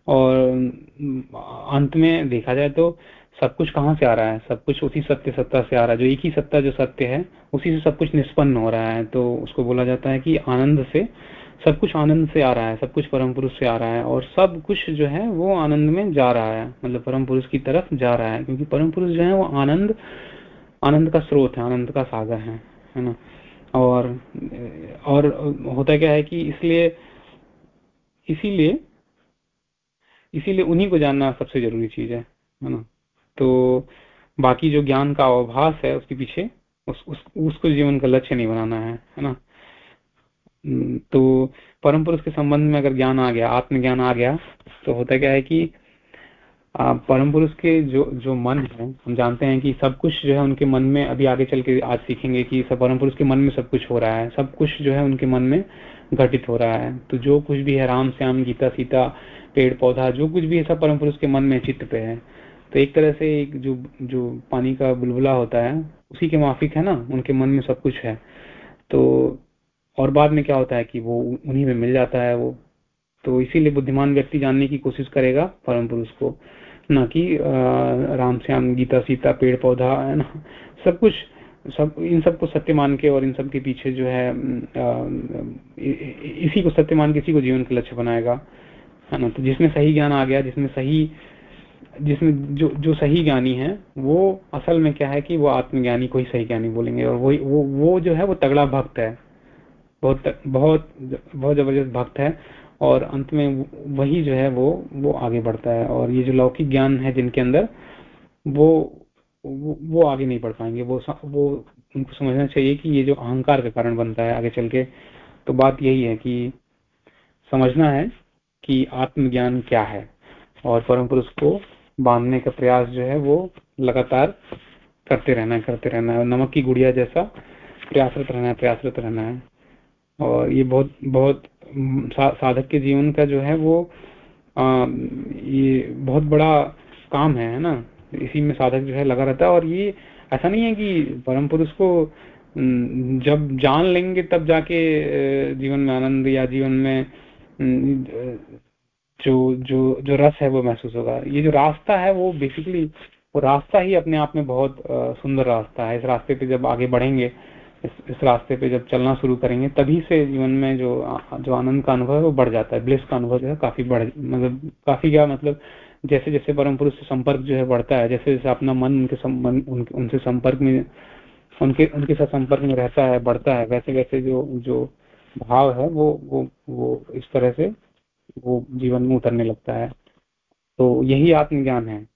और अंत में देखा जाए तो सब कुछ कहाँ से आ रहा है? सब कुछ उसी सत्य सत्ता से आ रहा है। जो एक ही सत्ता, जो सत्य है, उसी से सब कुछ निष्पन्न हो रहा है। तो उसको बोला जाता है कि आनंद से सब कुछ आनंद से आ रहा है, सब कुछ परम पुरुष से आ रहा है और सब कुछ जो है वो आनंद में जा रहा है। मतलब परम पुरुष की तरफ़ जा रहा है, क्योंकि परम पुरुष जो है वो आनंद आनंद का स्रोत है आनंद का सागर है है ना? और और होता क्या है कि इसलिए इसीलिए इसीलिए उन्हीं को जानना सबसे ज़रूरी चीज़ है है ना? तो बाकी जो ज्ञान का अवभास है उसके पीछे उस, उस उसको जीवन का लक्ष्य नहीं बनाना है है ना? तो परम पुरुष के संबंध में अगर ज्ञान आ गया आत्मज्ञान आ गया तो होता क्या है कि परम पुरुष के जो जो मन है, हम जानते हैं कि सब कुछ जो है उनके मन में अभी आगे चल के आज सीखेंगे कि सब परम पुरुष के मन में सब कुछ हो रहा है। सब कुछ जो है उनके मन में घटित हो रहा है। तो जो कुछ भी है, राम, श्याम, गीता, सीता, पेड़, पौधा, जो कुछ भी है, सब परम पुरुष के मन में चित्त पे है। तो एक तरह से एक जो जो पानी का बुलबुला होता है, उसी के माफिक है ना, उनके मन में सब कुछ है। तो और बाद में क्या होता है कि वो उन्हीं में मिल जाता है वो। तो इसीलिए बुद्धिमान व्यक्ति जानने की कोशिश करेगा परम पुरुष को। ना कि राम श्याम, गीता, सीता, पेड़, पौधा, है ना? सब कुछ, सब, इन सबको सत्य मान के और इन सब के पीछे जो है इसी को सत्य मान के इसी को जीवन का लक्ष्य बनाएगा, है ना? तो जिसमें सही ज्ञान आ गया, जिसमें सही, जिसमें जो जो सही ज्ञानी है, वो असल में क्या है कि वो आत्मज्ञानी को ही सही ज्ञानी बोलेंगे और वही, वो वो जो है वो तगड़ा भक्त है। बहुत बहुत बहुत ज़बरदस्त भक्त है। और अंत में वही जो है वो वो आगे बढ़ता है। और ये जो लौकिक ज्ञान है जिनके अंदर वो वो, आगे नहीं बढ़ पाएँगे। वो वो उनको समझना चाहिए कि ये जो अहंकार का कारण बनता है आगे चल के तो बात यही है कि समझना है कि आत्मज्ञान क्या है और परम पुरुष को बांधने का प्रयास जो है वो लगातार करते रहना है करते रहना है। नमक की गुड़िया जैसा प्रयासरत रहना है प्रयासरत रहना है। और ये बहुत बहुत सा, साधक के जीवन का जो है वो आ, ये बहुत बड़ा काम है ना? इसी में साधक जो है लगा रहता है और ये ऐसा नहीं है कि परम पुरुष को जब जान लेंगे तब जाके जीवन में आनंद या जीवन में जो जो जो रस है वो महसूस होगा। ये जो रास्ता है वो बेसिकली वो रास्ता ही अपने आप में बहुत सुंदर रास्ता है। इस रास्ते पे जब आगे बढ़ेंगे इस, इस रास्ते पे जब चलना शुरू करेंगे तभी से जीवन में जो जो आनंद का अनुभव है वो बढ़ जाता है ब्लिस का अनुभव जो है काफ़ी बढ़ मतलब काफ़ी क्या मतलब जैसे जैसे परम पुरुष से संपर्क जो है बढ़ता है जैसे जैसे अपना मन उनके संबंध उन, उनसे संपर्क में उनके उनके साथ संपर्क में रहता है बढ़ता है वैसे वैसे जो जो भाव है वो वो वो इस तरह से वो जीवन में उतरने लगता है। तो यही आत्मज्ञान है।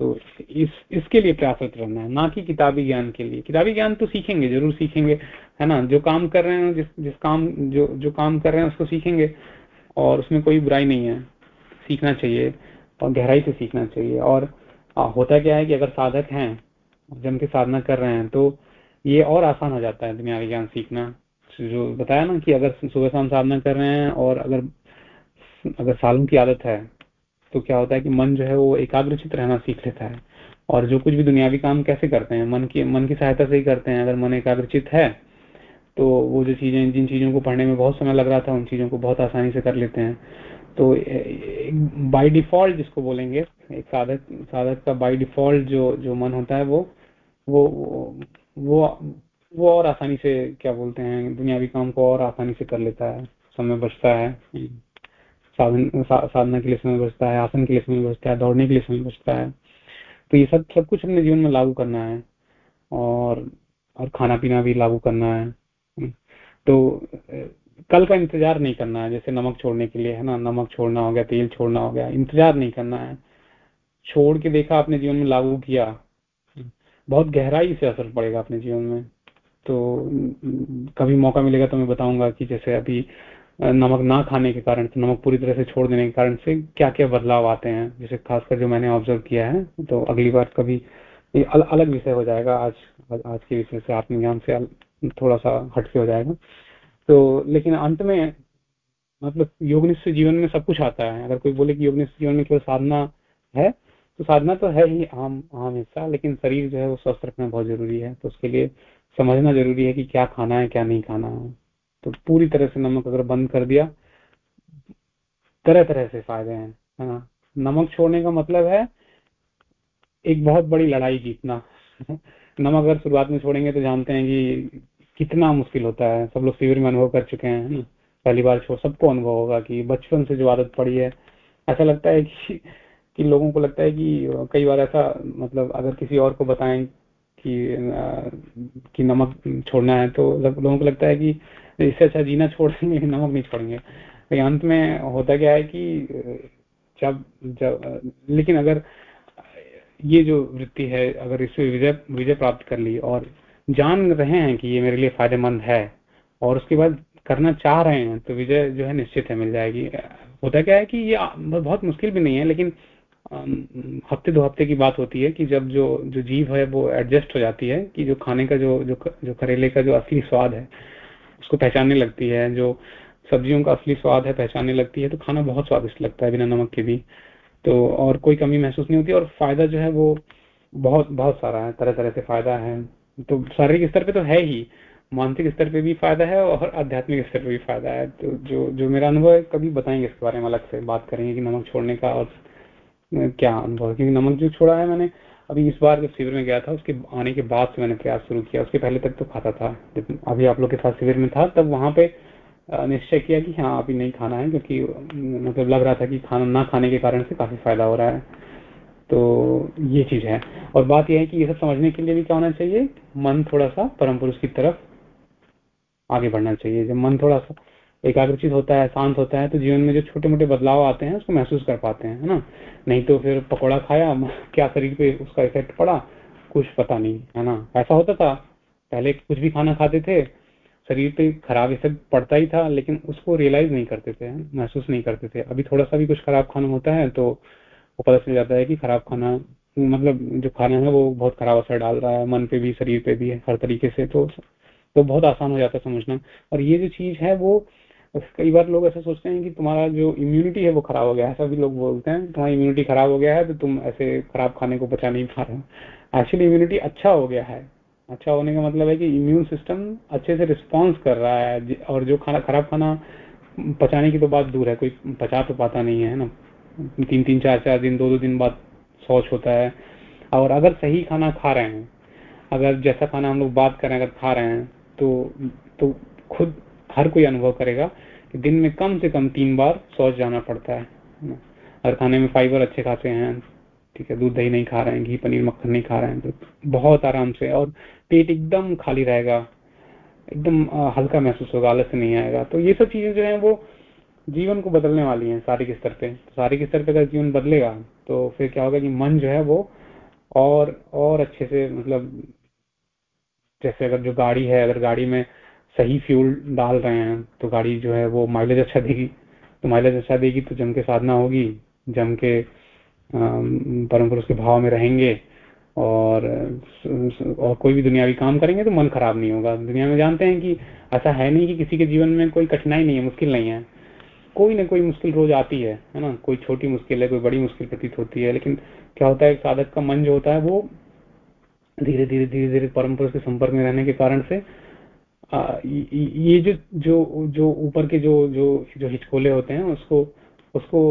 तो इस इसके लिए प्रयासरत रहना है ना कि किताबी ज्ञान के लिए। किताबी ज्ञान तो सीखेंगे ज़रूर सीखेंगे है ना? जो काम कर रहे हैं जिस जिस काम जो जो काम कर रहे हैं उसको सीखेंगे और उसमें कोई बुराई नहीं है। सीखना चाहिए और गहराई से सीखना चाहिए। और आ, होता क्या है कि अगर साधक हैं जम के साधना कर रहे हैं तो ये और आसान हो जाता है दुनियावी ज्ञान सीखना। जो बताया ना कि अगर सुबह शाम साधना कर रहे हैं और अगर अगर सालों की आदत है तो क्या होता है कि मन जो है वो एकाग्रचित रहना सीख लेता है। और जो कुछ भी दुनियावी काम कैसे करते हैं, मन की मन की सहायता से ही करते हैं, अगर मन एकाग्रचित है तो वो जो चीज़ें, जिन चीज़ों को पढ़ने में बहुत समय लग रहा था, उन चीज़ों को बहुत आसानी से कर लेते हैं। तो बाय डिफ़ॉल्ट जिसको बोलेंगे, एक साधक साधक का बाय डिफ़ॉल्ट जो जो मन होता है वो वो वो वो और आसानी से, क्या बोलते हैं, दुनियावी काम को और आसानी से कर लेता है, समय बचता है। साधन सा, साधना के लिए समय बचता है आसन के लिए समय बचता है दौड़ने के लिए समय बचता है। तो ये सब सब कुछ अपने जीवन में लागू करना है और और खाना पीना भी लागू करना है। तो कल का इंतज़ार नहीं करना है जैसे नमक छोड़ने के लिए है ना? नमक छोड़ना हो गया तेल छोड़ना हो गया इंतज़ार नहीं करना है। छोड़ के देखा अपने जीवन में लागू किया बहुत गहराई से असर पड़ेगा अपने जीवन में। तो कभी मौका मिलेगा तो मैं बताऊँगा कि जैसे अभी नमक ना खाने के कारण से नमक पूरी तरह से छोड़ देने के कारण से क्या क्या बदलाव आते हैं? जैसे खासकर जो मैंने ऑब्ज़र्व किया है तो अगली बार कभी ये अल, अलग विषय हो जाएगा आज आज के विषय से आत्मज्ञान से थोड़ा सा हटके हो जाएगा। तो लेकिन अंत में मतलब योगनिष्ठ जीवन में सब कुछ आता है। अगर कोई बोले कि योगनिष्ठ जीवन में केवल साधना है तो साधना तो है ही आम आम हिस्सा लेकिन शरीर जो है वो स्वस्थ रखना बहुत ज़रूरी है। तो उसके लिए समझना ज़रूरी है कि क्या खाना है क्या नहीं खाना है। तो पूरी तरह से नमक अगर बंद कर दिया तरह तरह से फ़ायदे हैं, है ना? नमक छोड़ने का मतलब है, एक बहुत बड़ी लड़ाई जीतना। नमक अगर शुरुआत में छोड़ेंगे तो जानते हैं कि कितना मुश्किल होता है। सब लोग शिविर में अनुभव कर चुके हैं पहली बार छोड़ सबको अनुभव होगा कि बचपन से जो आदत पड़ी है, ऐसा लगता है कि कि लोगों को लगता है कि कई बार ऐसा मतलब अगर किसी और को बताएँ कि कि नमक छोड़ना है तो लोगों को लगता है कि इससे अच्छा जीना छोड़ देंगे नमक नहीं छोड़ेंगे। तो अंत में होता क्या है कि, जब जब, लेकिन अगर ये जो वृत्ति है, अगर इसमें विजय विजय प्राप्त कर ली और जान रहे हैं कि ये मेरे लिए फ़ायदेमंद है और उसके बाद करना चाह रहे हैं तो विजय जो है निश्चित है, मिल जाएगी। होता क्या है कि ये, बहुत मुश्किल भी नहीं है, लेकिन हफ़्ते दो हफ़्ते की बात होती है कि जब जो जो जीव है वो एडजस्ट हो जाती है कि जो खाने का जो जो जो करेले का जो असली स्वाद है, उसको पहचानने लगती है, जो सब्जियों का असली स्वाद है पहचानने लगती है तो खाना बहुत स्वादिष्ट लगता है बिना नमक के भी। तो और कोई कमी महसूस नहीं होती और फ़ायदा जो है वो बहुत बहुत सारा है तरह तरह से फ़ायदा है। तो शारीरिक स्तर पे तो है ही, मानसिक स्तर पे भी फ़ायदा है और आध्यात्मिक स्तर पे भी फ़ायदा है। तो जो जो मेरा अनुभव है, कभी बताएँगे इसके बारे में अलग से, बात करेंगे कि नमक छोड़ने का और क्या अनुभव क्योंकि नमक जो छोड़ा है मैंने, अभी इस बार जब शिविर में गया था, उसके आने के बाद से मैंने प्रयास शुरू किया। उसके पहले तक तो खाता था। जब अभी आप लोग के साथ शिविर में था, तब वहाँ पे निश्चय किया कि हाँ अभी नहीं खाना है, क्योंकि मतलब लग रहा था कि खाना, ना खाने के कारण से काफ़ी फ़ायदा हो रहा है। तो ये चीज़ है। और बात यह है कि ये सब समझने के लिए भी क्या होना चाहिए? मन थोड़ा सा परम पुरुष की तरफ़ आगे बढ़ना चाहिए। जब मन थोड़ा सा एकाग्रचित होता है, शांत होता है तो जीवन में जो छोटे मोटे बदलाव आते हैं, उसको महसूस कर पाते हैं, है ना? नहीं तो फिर पकौड़ा खाया, क्या शरीर पे उसका इफ़ेक्ट पड़ा? कुछ पता नहीं, है ना? ऐसा होता था। पहले कुछ भी खाना खाते थे, शरीर पे खराब इफ़ेक्ट पड़ता ही था, लेकिन उसको रियलाइज़ नहीं करते थे, महसूस नहीं करते थे। अभी थोड़ा सा भी कुछ खराब खाना होता है तो वो पता चल जाता है कि खराब खाना मतलब जो खाना है, वो बहुत खराब असर डाल रहा है, मन पे भी, शरीर पे भी, हर तरीके से तो तो बहुत आसान हो जाता है समझना। और ये जो चीज़ है, वो कई बार लोग ऐसा सोचते हैं कि तुम्हारा जो इम्यूनिटी है वो खराब हो गया है। ऐसा भी लोग बोलते हैं, तुम्हारी इम्यूनिटी खराब हो गया है तो तुम ऐसे खराब खाने को बचा नहीं पा रहे हो। एक्चुअली इम्यूनिटी अच्छा हो गया है। अच्छा होने का मतलब है कि इम्यून सिस्टम अच्छे से रिस्पॉन्स कर रहा है और जो खाना, खराब खाना पचाने की तो बात दूर है, कोई पचा तो पाता नहीं है ना? तीन तीन, चार चार दिन, दो दो दिन बाद शौच होता है। और अगर सही खाना खा रहे हैं, अगर जैसा खाना हम लोग बात करें अगर खा रहे हैं तो तो खुद हर कोई अनुभव करेगा। दिन में कम से कम तीन बार शौच जाना पड़ता है अगर खाने में फाइबर अच्छे खाते हैं, ठीक है, दूध दही नहीं खा रहे हैं, घी, पनीर, मक्खन नहीं खा रहे हैं तो बहुत आराम से और पेट एकदम खाली रहेगा, एकदम हल्का महसूस होगा, आलस नहीं आएगा। तो ये सब चीज़ें जो है वो जीवन को बदलने वाली हैं शारीरिक स्तर पे। तो शारीरिक स्तर पे अगर जीवन बदलेगा तो फिर क्या होगा कि मन जो है वो और और अच्छे से मतलब जैसे अगर जो गाड़ी है, अगर गाड़ी में सही फ्यूल डाल रहे हैं तो गाड़ी जो है वो माइलेज अच्छा देगी। तो माइलेज अच्छा देगी तो जम के साधना होगी, जम के परम पुरुष के भाव में रहेंगे और और कोई भी दुनियावी काम करेंगे तो मन खराब नहीं होगा। दुनिया में जानते हैं कि ऐसा है नहीं कि किसी के जीवन में कोई कठिनाई नहीं है, मुश्किल नहीं है। कोई ना कोई मुश्किल रोज आती है है ना? कोई छोटी मुश्किल है, कोई बड़ी मुश्किल प्रतीत होती है, लेकिन क्या होता है साधक का मन जो होता है वो धीरे धीरे धीरे धीरे परम पुरुष के संपर्क में रहने के कारण से ये जो जो जो ऊपर के जो जो जो हिचकोले होते हैं, उसको उसको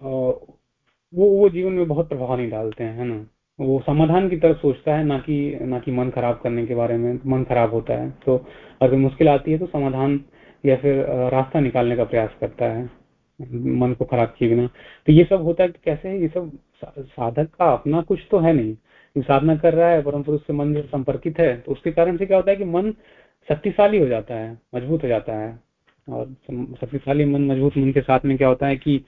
वो वो जीवन में बहुत प्रभाव नहीं डालते हैं, है ना? वो समाधान की तरफ़ सोचता है, ना कि ना कि मन खराब करने के बारे में, मन खराब होता है। तो अगर मुश्किल आती है तो समाधान या फिर रास्ता निकालने का प्रयास करता है, मन को खराब किए बिना। तो ये सब होता है कैसे ये सब साधक का अपना कुछ तो है नहीं। साधना कर रहा है परम पुरुष से मन जो संपर्कित है तो उसके कारण से क्या होता है कि मन शक्तिशाली हो जाता है, मज़बूत हो जाता है। और शक्तिशाली मन, मज़बूत मन के साथ में क्या होता है कि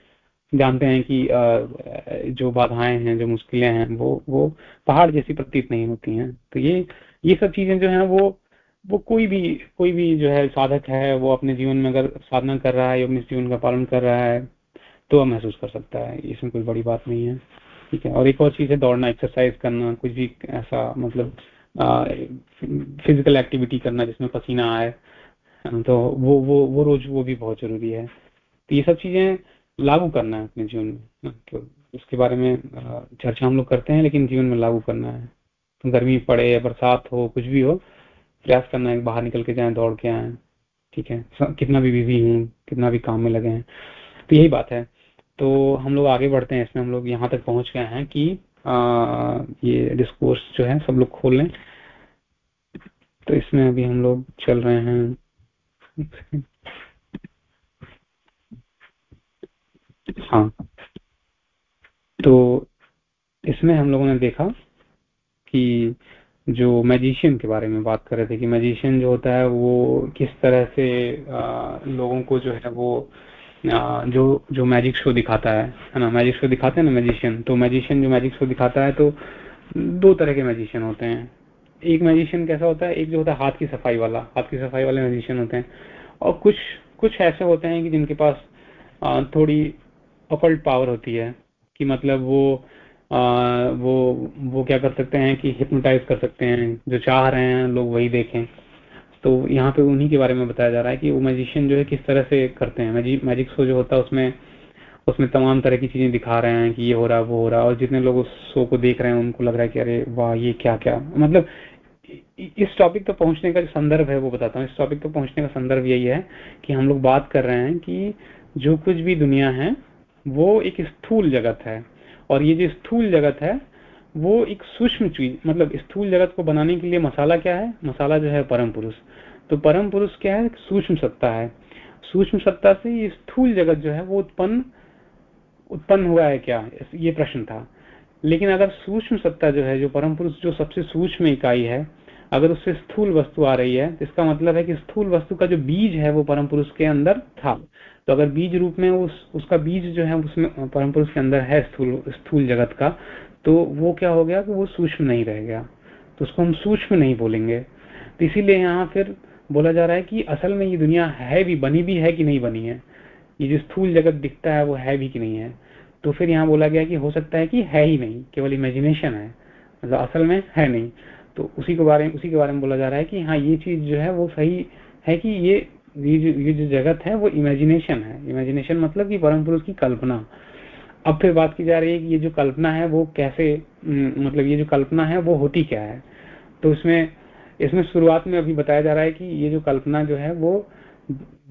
जानते हैं कि जो बाधाएँ हैं, जो मुश्किलें हैं, वो वो पहाड़ जैसी प्रतीत नहीं होती हैं। तो ये ये सब चीज़ें जो हैं वो वो कोई भी कोई भी जो है साधक है, वो अपने जीवन में अगर साधना कर रहा है, या अपने जीवन का पालन कर रहा है तो वह महसूस कर सकता है। इसमें कोई बड़ी बात नहीं है। ठीक है? और एक और चीज़ है, दौड़ना एक्सरसाइज करना, कुछ भी ऐसा मतलब फ़िज़िकल एक्टिविटी करना जिसमें पसीना आए तो वो वो वो रोज वो भी बहुत ज़रूरी है। तो ये सब चीज़ें लागू करना है अपने जीवन में तो उसके बारे में चर्चा हम लोग करते हैं लेकिन जीवन में लागू करना है। तो गर्मी पड़े या बरसात हो कुछ भी हो प्रयास करना है बाहर निकल के जाए दौड़ के आए ठीक है? कितना भी बिज़ी हूँ कितना भी काम में लगे हैं तो यही बात है। तो हम लोग आगे बढ़ते हैं इसमें हम लोग यहाँ तक पहुँच गए हैं कि आ, ये डिस्कोर्स जो है सब लोग खोल लें। तो इसमें अभी हम लोग चल रहे हैं। हाँ। तो इसमें हम लोगों ने देखा कि जो मैजिशियन के बारे में बात कर रहे थे कि मैजिशियन जो होता है वो किस तरह से आ, लोगों को जो है वो आ, जो जो मैजिक शो दिखाता है है ना? मैजिक शो दिखाते हैं ना मैजिशियन तो मैजिशियन जो मैजिक शो दिखाता है तो दो तरह के मैजिशियन होते हैं। एक मैजिशियन कैसा होता है? एक जो होता है हाथ की सफ़ाई वाला। हाथ की सफ़ाई वाले मैजिशियन होते हैं। और कुछ कुछ ऐसे होते हैं कि जिनके पास थोड़ी अकल्ट पावर होती है कि मतलब वो आ, वो वो क्या कर सकते हैं कि हिप्नोटाइज कर सकते हैं। जो चाह रहे हैं लोग वही देखें। तो यहाँ पे उन्हीं के बारे में बताया जा रहा है कि वो मैजिशियन जो है किस तरह से करते हैं। मैजिक मैजिक शो जो होता है उसमें उसमें तमाम तरह की चीज़ें दिखा रहे हैं कि ये हो रहा है वो हो रहा। है और जितने लोग उस शो को देख रहे हैं उनको लग रहा है कि अरे वाह ये क्या क्या मतलब इस टॉपिक तक तो पहुँचने का जो संदर्भ है वो बताता हूँ। इस टॉपिक तक तो पहुँचने का संदर्भ यही है कि हम लोग बात कर रहे हैं कि जो कुछ भी दुनिया है, वो एक स्थूल जगत है। और ये जो स्थूल जगत है, वो एक सूक्ष्म चीज़ मतलब स्थूल जगत को बनाने के लिए मसाला क्या है? मसाला जो है परम पुरुष। तो परम पुरुष क्या है? सूक्ष्म सत्ता है। सूक्ष्म सत्ता से ये स्थूल जगत जो है, वो उत्पन्न उत्पन्न हुआ है क्या? ये प्रश्न था। लेकिन अगर सूक्ष्म सत्ता जो है, जो परम पुरुष, जो सबसे सूक्ष्म इकाई है अगर उससे स्थूल वस्तु आ रही है तो इसका मतलब है कि स्थूल वस्तु का जो बीज है वो परम पुरुष के अंदर था। तो अगर बीज रूप में उस, उसका बीज जो है उसमें परम पुरुष के अंदर है स्थूल स्थूल जगत का तो वो क्या हो गया कि वो सूक्ष्म नहीं रह गया। तो उसको हम सूक्ष्म नहीं बोलेंगे। तो इसीलिए यहाँ फिर बोला जा रहा है कि असल में ये दुनिया है भी, बनी भी है कि नहीं बनी है? ये जो स्थूल जगत दिखता है वो है भी कि नहीं है? तो फिर यहाँ बोला गया कि हो सकता है कि है ही नहीं, केवल इमेजिनेशन है। मतलब असल में है नहीं। तो उसी के बारे में उसी के बारे में बोला जा रहा है कि हाँ ये चीज़ जो है वो सही है कि ये ये जो जगत है वो इमेजिनेशन है। इमेजिनेशन मतलब कि परम पुरुष की कल्पना। अब फिर बात की जा रही है कि ये जो कल्पना है वो कैसे मतलब ये जो कल्पना है वो होती क्या है? तो इसमें इसमें शुरुआत में अभी बताया जा रहा है कि ये जो कल्पना जो है वो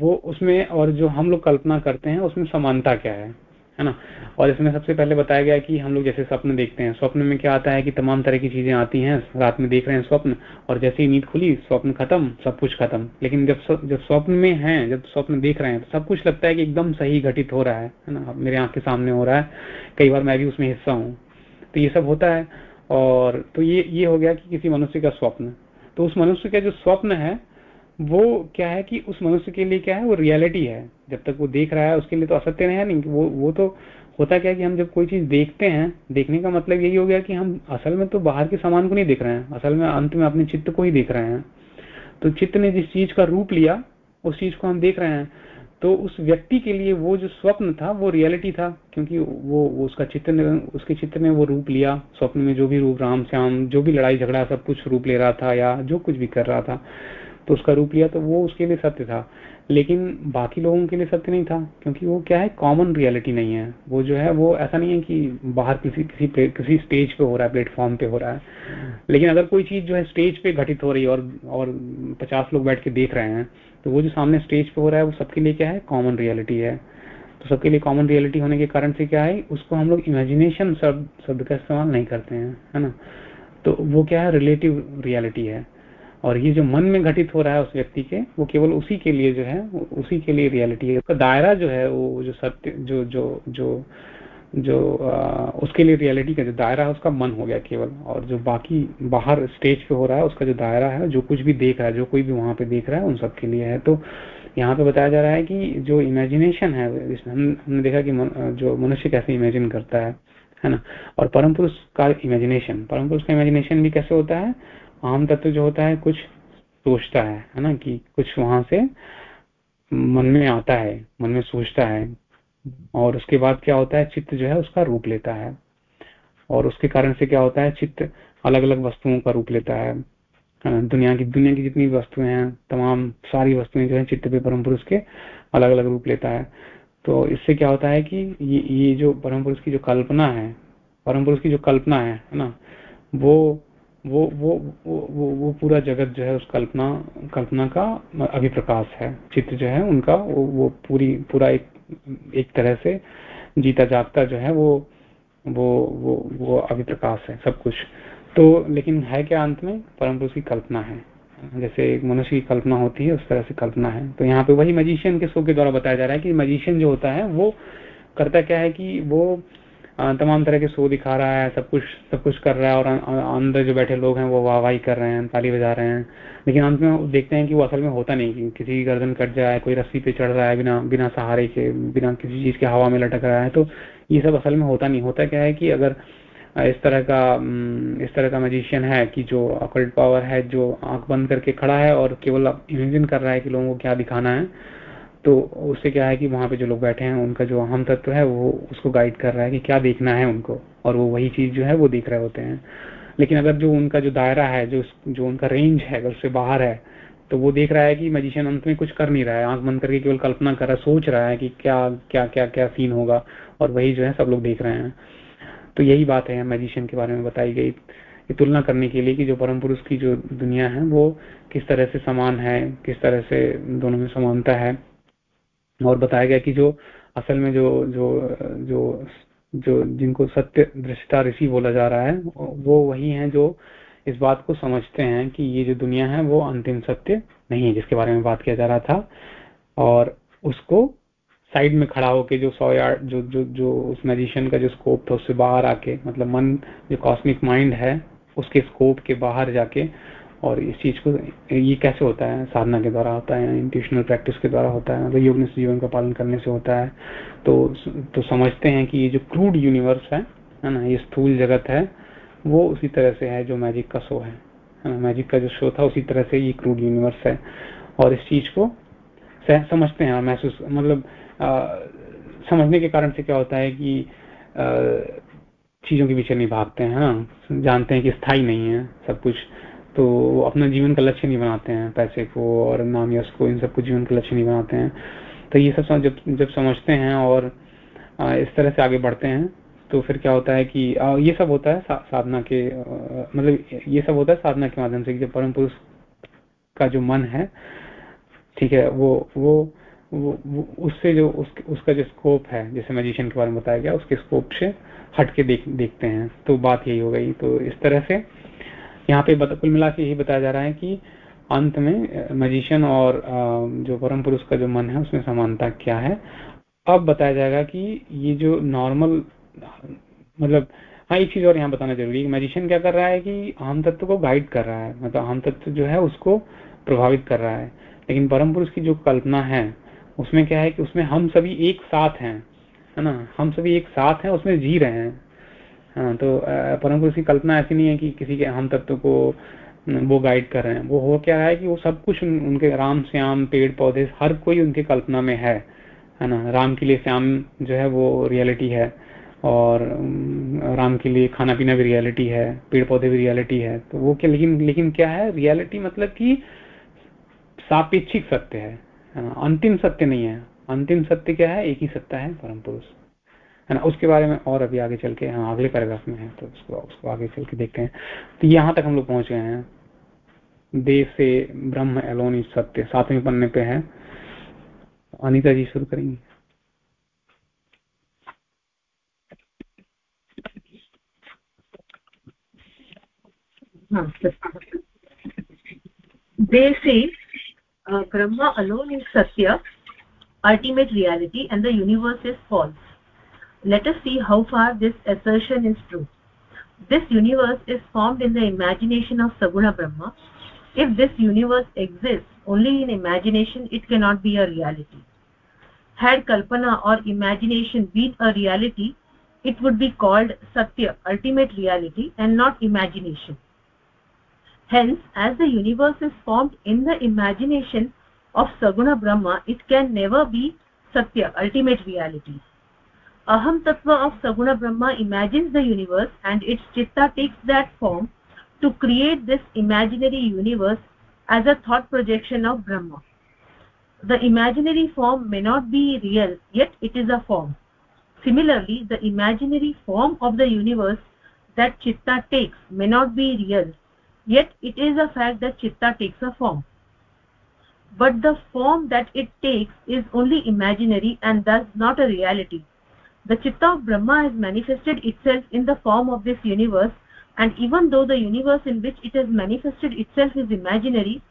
वो उसमें और जो हम लोग कल्पना करते हैं उसमें समानता क्या है? है ना? और इसमें सबसे पहले बताया गया कि हम लोग जैसे स्वप्न देखते हैं। स्वप्न में क्या आता है कि तमाम तरह की चीज़ें आती हैं, रात में देख रहे हैं स्वप्न, और जैसे ही नींद खुली, स्वप्न खत्म, सब कुछ खत्म। लेकिन जब जब स्वप्न में है, जब स्वप्न देख रहे हैं तो सब कुछ लगता है कि एकदम सही घटित हो रहा है है ना? मेरे आँख के सामने हो रहा है, कई बार मैं भी उसमें हिस्सा हूँ। तो ये सब होता है, और तो ये ये हो गया कि किसी मनुष्य का स्वप्न। तो उस मनुष्य का जो स्वप्न है वो क्या है कि उस मनुष्य के लिए क्या है वो रियलिटी है। जब तक वो देख रहा है उसके लिए तो असत्य नहीं है नहीं वो वो तो होता क्या है कि हम जब कोई चीज़ देखते हैं देखने का मतलब यही हो गया कि हम असल में तो बाहर के सामान को नहीं देख रहे हैं असल में अंत में अपने चित्त को ही देख रहे हैं। तो चित्त ने जिस चीज़ का रूप लिया उस चीज़ को हम देख रहे हैं तो उस व्यक्ति के लिए वो जो स्वप्न था वो रियलिटी था क्योंकि वो, वो उसका चित्र ने उसके चित्र ने वो रूप लिया स्वप्न में जो भी रूप राम श्याम जो भी लड़ाई झगड़ा सब कुछ रूप ले रहा था या जो कुछ भी कर रहा था। तो उसका रूप लिया तो वो उसके लिए सत्य था। लेकिन बाकी लोगों के लिए सत्य नहीं था, क्योंकि वो क्या है कॉमन रियलिटी नहीं है। वो जो है, वो ऐसा नहीं है कि बाहर किसी किसी किसी स्टेज पे हो रहा है प्लेटफॉर्म पे हो रहा है। लेकिन अगर कोई चीज़ जो है स्टेज पे घटित हो रही है और और पचास लोग बैठ के देख रहे हैं तो वो जो सामने स्टेज पे हो रहा है, वो सबके लिए क्या है कॉमन रियलिटी है। तो सबके लिए कॉमन रियलिटी होने के कारण से क्या है, उसको हम लोग इमेजिनेशन शब्द शब्द का इस्तेमाल नहीं करते हैं, है ना? तो वो क्या है रिलेटिव रियलिटी है। और ये जो मन में घटित हो रहा है उस व्यक्ति के वो केवल उसी के लिए जो है उसी के लिए रियलिटी है। उसका दायरा जो है वो जो सत्य जो जो जो जो आ, उसके लिए रियलिटी का जो दायरा है उसका मन हो गया केवल। और जो बाकी बाहर स्टेज पे हो रहा है उसका जो दायरा है जो कुछ भी देख रहा है जो कोई भी वहाँ पे देख रहा है उन सब के लिए है। तो यहाँ पे बताया जा रहा है कि जो इमेजिनेशन है हम हमने देखा कि मन, जो मनुष्य कैसे इमेजिन करता है है ना? और परम पुरुष का इमेजिनेशन परम पुरुष का इमेजिनेशन भी कैसे होता है? आम तत्व जो होता है, कुछ सोचता है है ना, कि कुछ वहाँ से मन में आता है, मन में सोचता है, और उसके बाद क्या होता है, चित्त जो है, उसका रूप लेता है। और उसके कारण से क्या होता है, चित्त अलग अलग वस्तुओं का रूप लेता है। दुनिया की दुनिया की जितनी वस्तुएँ हैं, तमाम सारी वस्तुएँ जो है, चित्त पे परम पुरुष के अलग अलग रूप लेता है। तो इससे क्या होता है कि ये ये जो परम पुरुष की जो कल्पना है, परम पुरुष की जो कल्पना है ना, वो वो वो वो वो, पूरा जगत जो है उस कल्पना कल्पना का अभिप्रकाश है। चित्र जो है उनका वो, वो पूरी पूरा एक एक तरह से जीता जागता जो है वो वो वो वो अभिप्रकाश है सब कुछ। तो लेकिन है क्या अंत में? परम पुरुष की कल्पना है। जैसे एक मनुष्य की कल्पना होती है उस तरह से कल्पना है। तो यहाँ पे वही मजिशियन के शो के द्वारा बताया जा रहा है कि मजिशियन जो होता है वो करता क्या है कि वो तमाम तरह के शो दिखा रहा है, सब कुछ सब कुछ कर रहा है और अंदर जो बैठे लोग हैं वो वाहवाही कर रहे हैं, ताली बजा रहे हैं। लेकिन अंत में देखते हैं कि वो असल में होता नहीं, कि किसी की गर्दन कट जाए, कोई रस्सी पे चढ़ रहा है बिना बिना सहारे के, बिना किसी चीज़ के हवा में लटक रहा है तो ये सब असल में होता नहीं। होता क्या है कि अगर इस तरह का इस तरह का मजिशियन है कि जो अकल्ट पावर है, जो आँख बंद करके खड़ा है और केवल इमेजिन कर रहा है कि लोगों को क्या दिखाना है तो उससे क्या है कि वहाँ पे जो लोग बैठे हैं, उनका जो अहम तत्व है, वो उसको गाइड कर रहा है कि क्या देखना है उनको, और वो वही चीज़ जो है, वो देख रहे होते हैं। लेकिन अगर जो उनका जो दायरा है, जो जो उनका रेंज है, अगर उससे बाहर है तो वो देख रहा है कि मैजिशियन अंत में कुछ कर नहीं रहा है। आँख बंद करके केवल कल्पना कर रहा है, सोच रहा है कि क्या क्या क्या क्या सीन होगा, और वही जो है सब लोग देख रहे हैं। तो यही बात है मैजिशियन के बारे में बताई गई। ये तुलना करने के लिए कि जो परम पुरुष की जो दुनिया है, वो किस तरह से समान है, किस तरह से दोनों में समानता है और बताया गया कि जो असल में जो जो जो जो जिनको सत्य दृष्टा ऋषि बोला जा रहा है, वो वही हैं जो इस बात को समझते हैं कि ये जो दुनिया है, वो अंतिम सत्य नहीं है, जिसके बारे में बात किया जा रहा था। और उसको साइड में खड़ा होके जो सौ यार्ड जो जो जो उस मैजिशियन का जो स्कोप था, उससे बाहर आके मतलब मन, जो कॉस्मिक माइंड है, उसके स्कोप के बाहर जाके और इस चीज़ को ये कैसे होता है? साधना के द्वारा होता है इंट्यूशनल प्रैक्टिस के द्वारा होता है? मतलब योग जीवन का पालन करने से होता है। तो तो समझते हैं कि ये जो क्रूड यूनिवर्स है है ना ये स्थूल जगत है वो उसी तरह से है जो मैजिक का शो है। ना मैजिक का जो शो था उसी तरह से ये क्रूड यूनिवर्स है। और इस चीज़ को समझते हैं और महसूस मतलब आ, समझने के कारण से क्या होता है कि आ, चीज़ों के पीछे नहीं भागते हैं जानते हैं कि स्थायी नहीं है सब कुछ। तो अपना जीवन का लक्ष्य नहीं बनाते हैं पैसे को और नाम यश को इन सबको जीवन का लक्ष्य नहीं बनाते हैं। तो ये सब जब जब समझते हैं और इस तरह से आगे बढ़ते हैं तो फिर क्या होता है कि ये सब होता है सा, साधना के मतलब ये सब होता है साधना के माध्यम से जब परम पुरुष का जो मन है ठीक है वो वो वो, वो उससे जो उस, उसका जो स्कोप है जैसे मैजिशियन के बारे में बताया गया उसके स्कोप से हट के देख देखते हैं। तो बात यही हो गई। तो इस तरह से यहाँ पे कुल मिला के यही बताया जा रहा है कि अंत में मजिशियन और जो परम पुरुष का जो मन है, उसमें समानता क्या है? अब बताया जाएगा कि ये जो नॉर्मल मतलब हाँ एक चीज़ और यहाँ बताना ज़रूरी है मैजिशियन क्या कर रहा है कि अहम तत्व को गाइड कर रहा है। मतलब अहम तत्व जो है, उसको प्रभावित कर रहा है। लेकिन परम पुरुष की जो कल्पना है, उसमें क्या है कि उसमें हम सभी एक साथ हैं, है ना? हम सभी एक साथ हैं, उसमें जी रहे हैं। हाँ तो परम पुरुष की कल्पना ऐसी नहीं है कि किसी के हम तत्व को वो गाइड कर रहे हैं। वो हो क्या है कि वो सब कुछ उनके राम, श्याम, पेड़, पौधे, हर कोई उनकी कल्पना में है है ना? राम के लिए श्याम जो है वो रियलिटी है और राम के लिए खाना पीना भी रियलिटी है, पेड़ पौधे भी रियलिटी है। तो वो क्या, लेकिन लेकिन क्या है? रियलिटी मतलब कि सापेक्षिक सत्य है अंतिम सत्य नहीं है। अंतिम सत्य क्या है? एक ही सत्य है, परम पुरुष। है ना? उसके बारे में और अभी आगे चल के हाँ अगले पैराग्राफ में है तो उसको उसको आगे चल के देखते हैं। तो यहाँ तक हम लोग पहुँच गए हैं। देव से ब्रह्म एलोन सत्य सातवें पन्ने पे है। अनिता जी शुरू करेंगे। they say uh, brahma alone is satya ultimate reality and the universe let us see how far this assertion is true. This universe is formed in the imagination of saguna brahma. If this universe exists only in imagination it cannot be a reality. Had kalpana or imagination been a reality it would be called satya ultimate reality and not imagination. Hence as the universe is formed in the imagination of saguna brahma it can never be satya ultimate reality aham tattva of saguna brahma imagines the universe and its chitta takes that form to create this imaginary universe as a thought projection of brahma. The imaginary form may not be real yet it is a form. Similarly the imaginary form of the universe that chitta takes may not be real yet it is a fact that chitta takes a form. But the form that it takes is only imaginary and thus not a reality the chitta of brahma has manifested itself in the form of this universe and even though the universe in which it has manifested itself is imaginary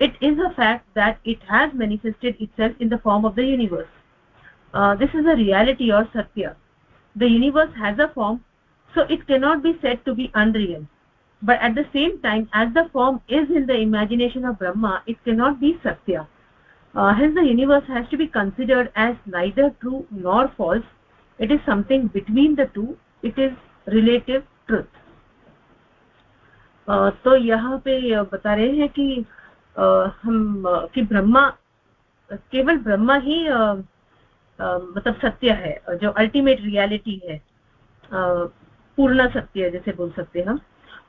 it is a fact that it has manifested itself in the form of the universe. Uh, this is a reality or satya. The universe has a form so it cannot be said to be unreal. But at the same time as the form is in the imagination of brahma it cannot be satya. Uh, hence the universe has to be considered as neither true nor false it is something between the two. It is relative truth. Uh, तो यहाँ पे बता रहे हैं कि uh, हम कि ब्रह्मा केवल ब्रह्मा ही uh, मतलब सत्य है जो अल्टीमेट रियलिटी है पूर्ण सत्य जैसे बोल सकते हम।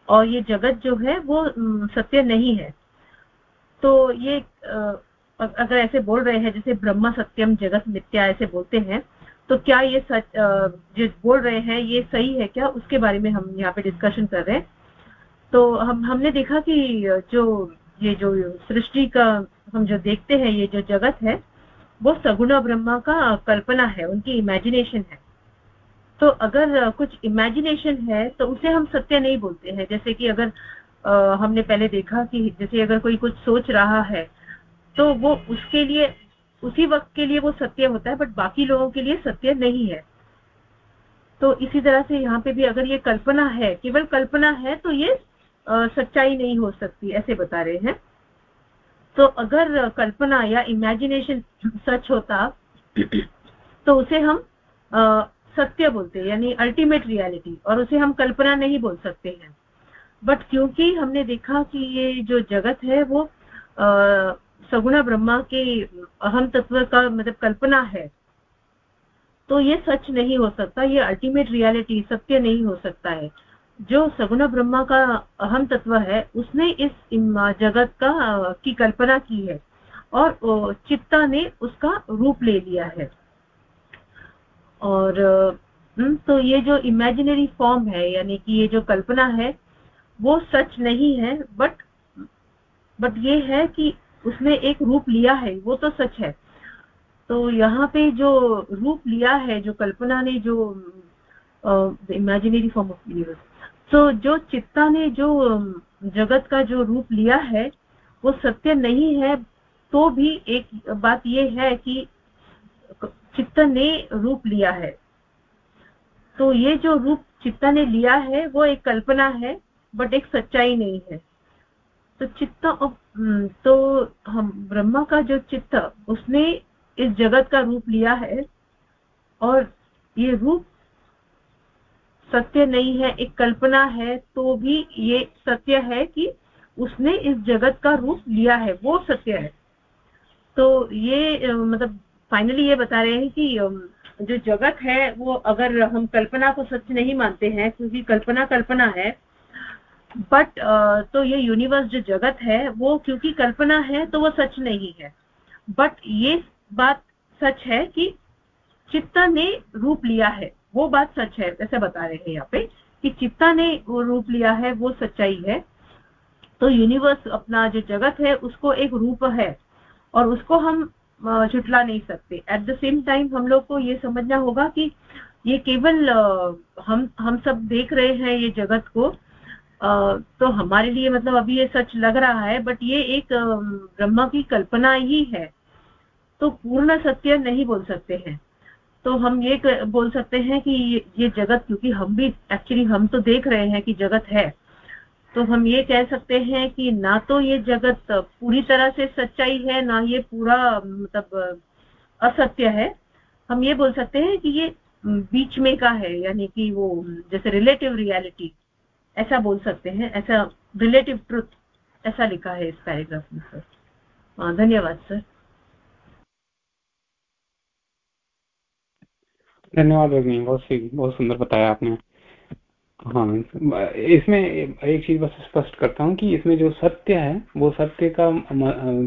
और ये जगत जो है वो सत्य नहीं है। तो ये अगर ऐसे बोल रहे हैं जैसे ब्रह्म सत्यम जगत मिथ्या ऐसे बोलते हैं तो क्या ये सच जो बोल रहे हैं ये सही है क्या? उसके बारे में हम यहाँ पे डिस्कशन कर रहे हैं। तो हम हमने देखा कि जो ये जो सृष्टि का हम जो देखते हैं ये जो जगत है वो सगुण ब्रह्मा का कल्पना है उनकी इमेजिनेशन है। तो अगर कुछ इमेजिनेशन है तो उसे हम सत्य नहीं बोलते हैं। जैसे कि अगर आ, हमने पहले देखा कि जैसे अगर कोई कुछ सोच रहा है तो वो उसके लिए उसी वक्त के लिए वो सत्य होता है बट बाकी लोगों के लिए सत्य नहीं है। तो इसी तरह से यहाँ पे भी अगर ये कल्पना है केवल कल्पना है तो ये सच्चाई नहीं हो सकती ऐसे बता रहे हैं। तो अगर कल्पना या इमेजिनेशन सच होता तो उसे हम आ, सत्य बोलते यानी अल्टीमेट रियलिटी और उसे हम कल्पना नहीं बोल सकते हैं। बट क्योंकि हमने देखा कि ये जो जगत है वो आ, सगुणा ब्रह्मा के अहम तत्व का मतलब कल्पना है तो ये सच नहीं हो सकता, ये अल्टीमेट रियलिटी सत्य नहीं हो सकता है। जो सगुण ब्रह्मा का अहम तत्व है, उसने इस जगत का, की कल्पना की है और चित्ता ने उसका रूप ले लिया है। और तो ये जो इमेजिनरी फॉर्म है, यानी कि ये जो कल्पना है, वो सच नहीं है बट बट ये है कि उसने एक रूप लिया है, वो तो सच है। तो यहाँ पे जो रूप लिया है, जो कल्पना ने जो इमेजिनरी फॉर्म ऑफ़ यूनिवर्स तो जो चित्ता ने जो जगत का जो रूप लिया है, वो सत्य नहीं है तो भी एक बात ये है कि चित्त ने रूप लिया है। तो ये जो रूप चित्ता ने लिया है, वो एक कल्पना है, बट एक सच्चाई नहीं है। तो चित्त तो हम, ब्रह्मा का जो चित्त, उसने इस जगत का रूप लिया है और ये रूप सत्य नहीं है, एक कल्पना है तो भी ये सत्य है कि उसने इस जगत का रूप लिया है, वो सत्य है। तो ये मतलब फाइनली ये बता रहे हैं कि जो जगत है, वो अगर हम कल्पना को सच नहीं मानते हैं, क्योंकि कल्पना कल्पना है बट तो ये यूनिवर्स जो जगत है, वो क्योंकि कल्पना है तो वो सच नहीं है। बट ये बात सच है कि चित्ता ने रूप लिया है, वो बात सच है। ऐसे बता रहे हैं यहाँ पे कि चित्ता ने वो रूप लिया है, वो सच्चाई है। तो यूनिवर्स अपना जो जगत है, उसको एक रूप है, और उसको हम छुटला नहीं सकते। एट द सेम टाइम हम लोग को ये समझना होगा कि ये केवल हम हम सब देख रहे हैं ये जगत को तो हमारे लिए मतलब अभी ये सच लग रहा है बट ये एक ब्रह्मा की कल्पना ही है। तो पूर्ण सत्य नहीं बोल सकते हैं। तो हम ये बोल सकते हैं कि ये जगत, क्योंकि हम भी एक्चुअली हम तो देख रहे हैं कि जगत है। तो हम ये कह सकते हैं कि ना तो ये जगत पूरी तरह से सच्चाई है, ना ये पूरा मतलब असत्य है। हम ये बोल सकते हैं कि ये, बीच में का है, यानी कि वो, जैसे रिलेटिव रियलिटी ऐसा बोल सकते हैं, ऐसा रिलेटिव ट्रुथ ऐसा लिखा है इस पैराग्राफ में सर धन्यवाद सर धन्यवाद भगनी बहुत सी बहुत सुंदर बताया आपने। हाँ इसमें एक चीज़ बस स्पष्ट करता हूँ कि इसमें जो सत्य है, वो सत्य का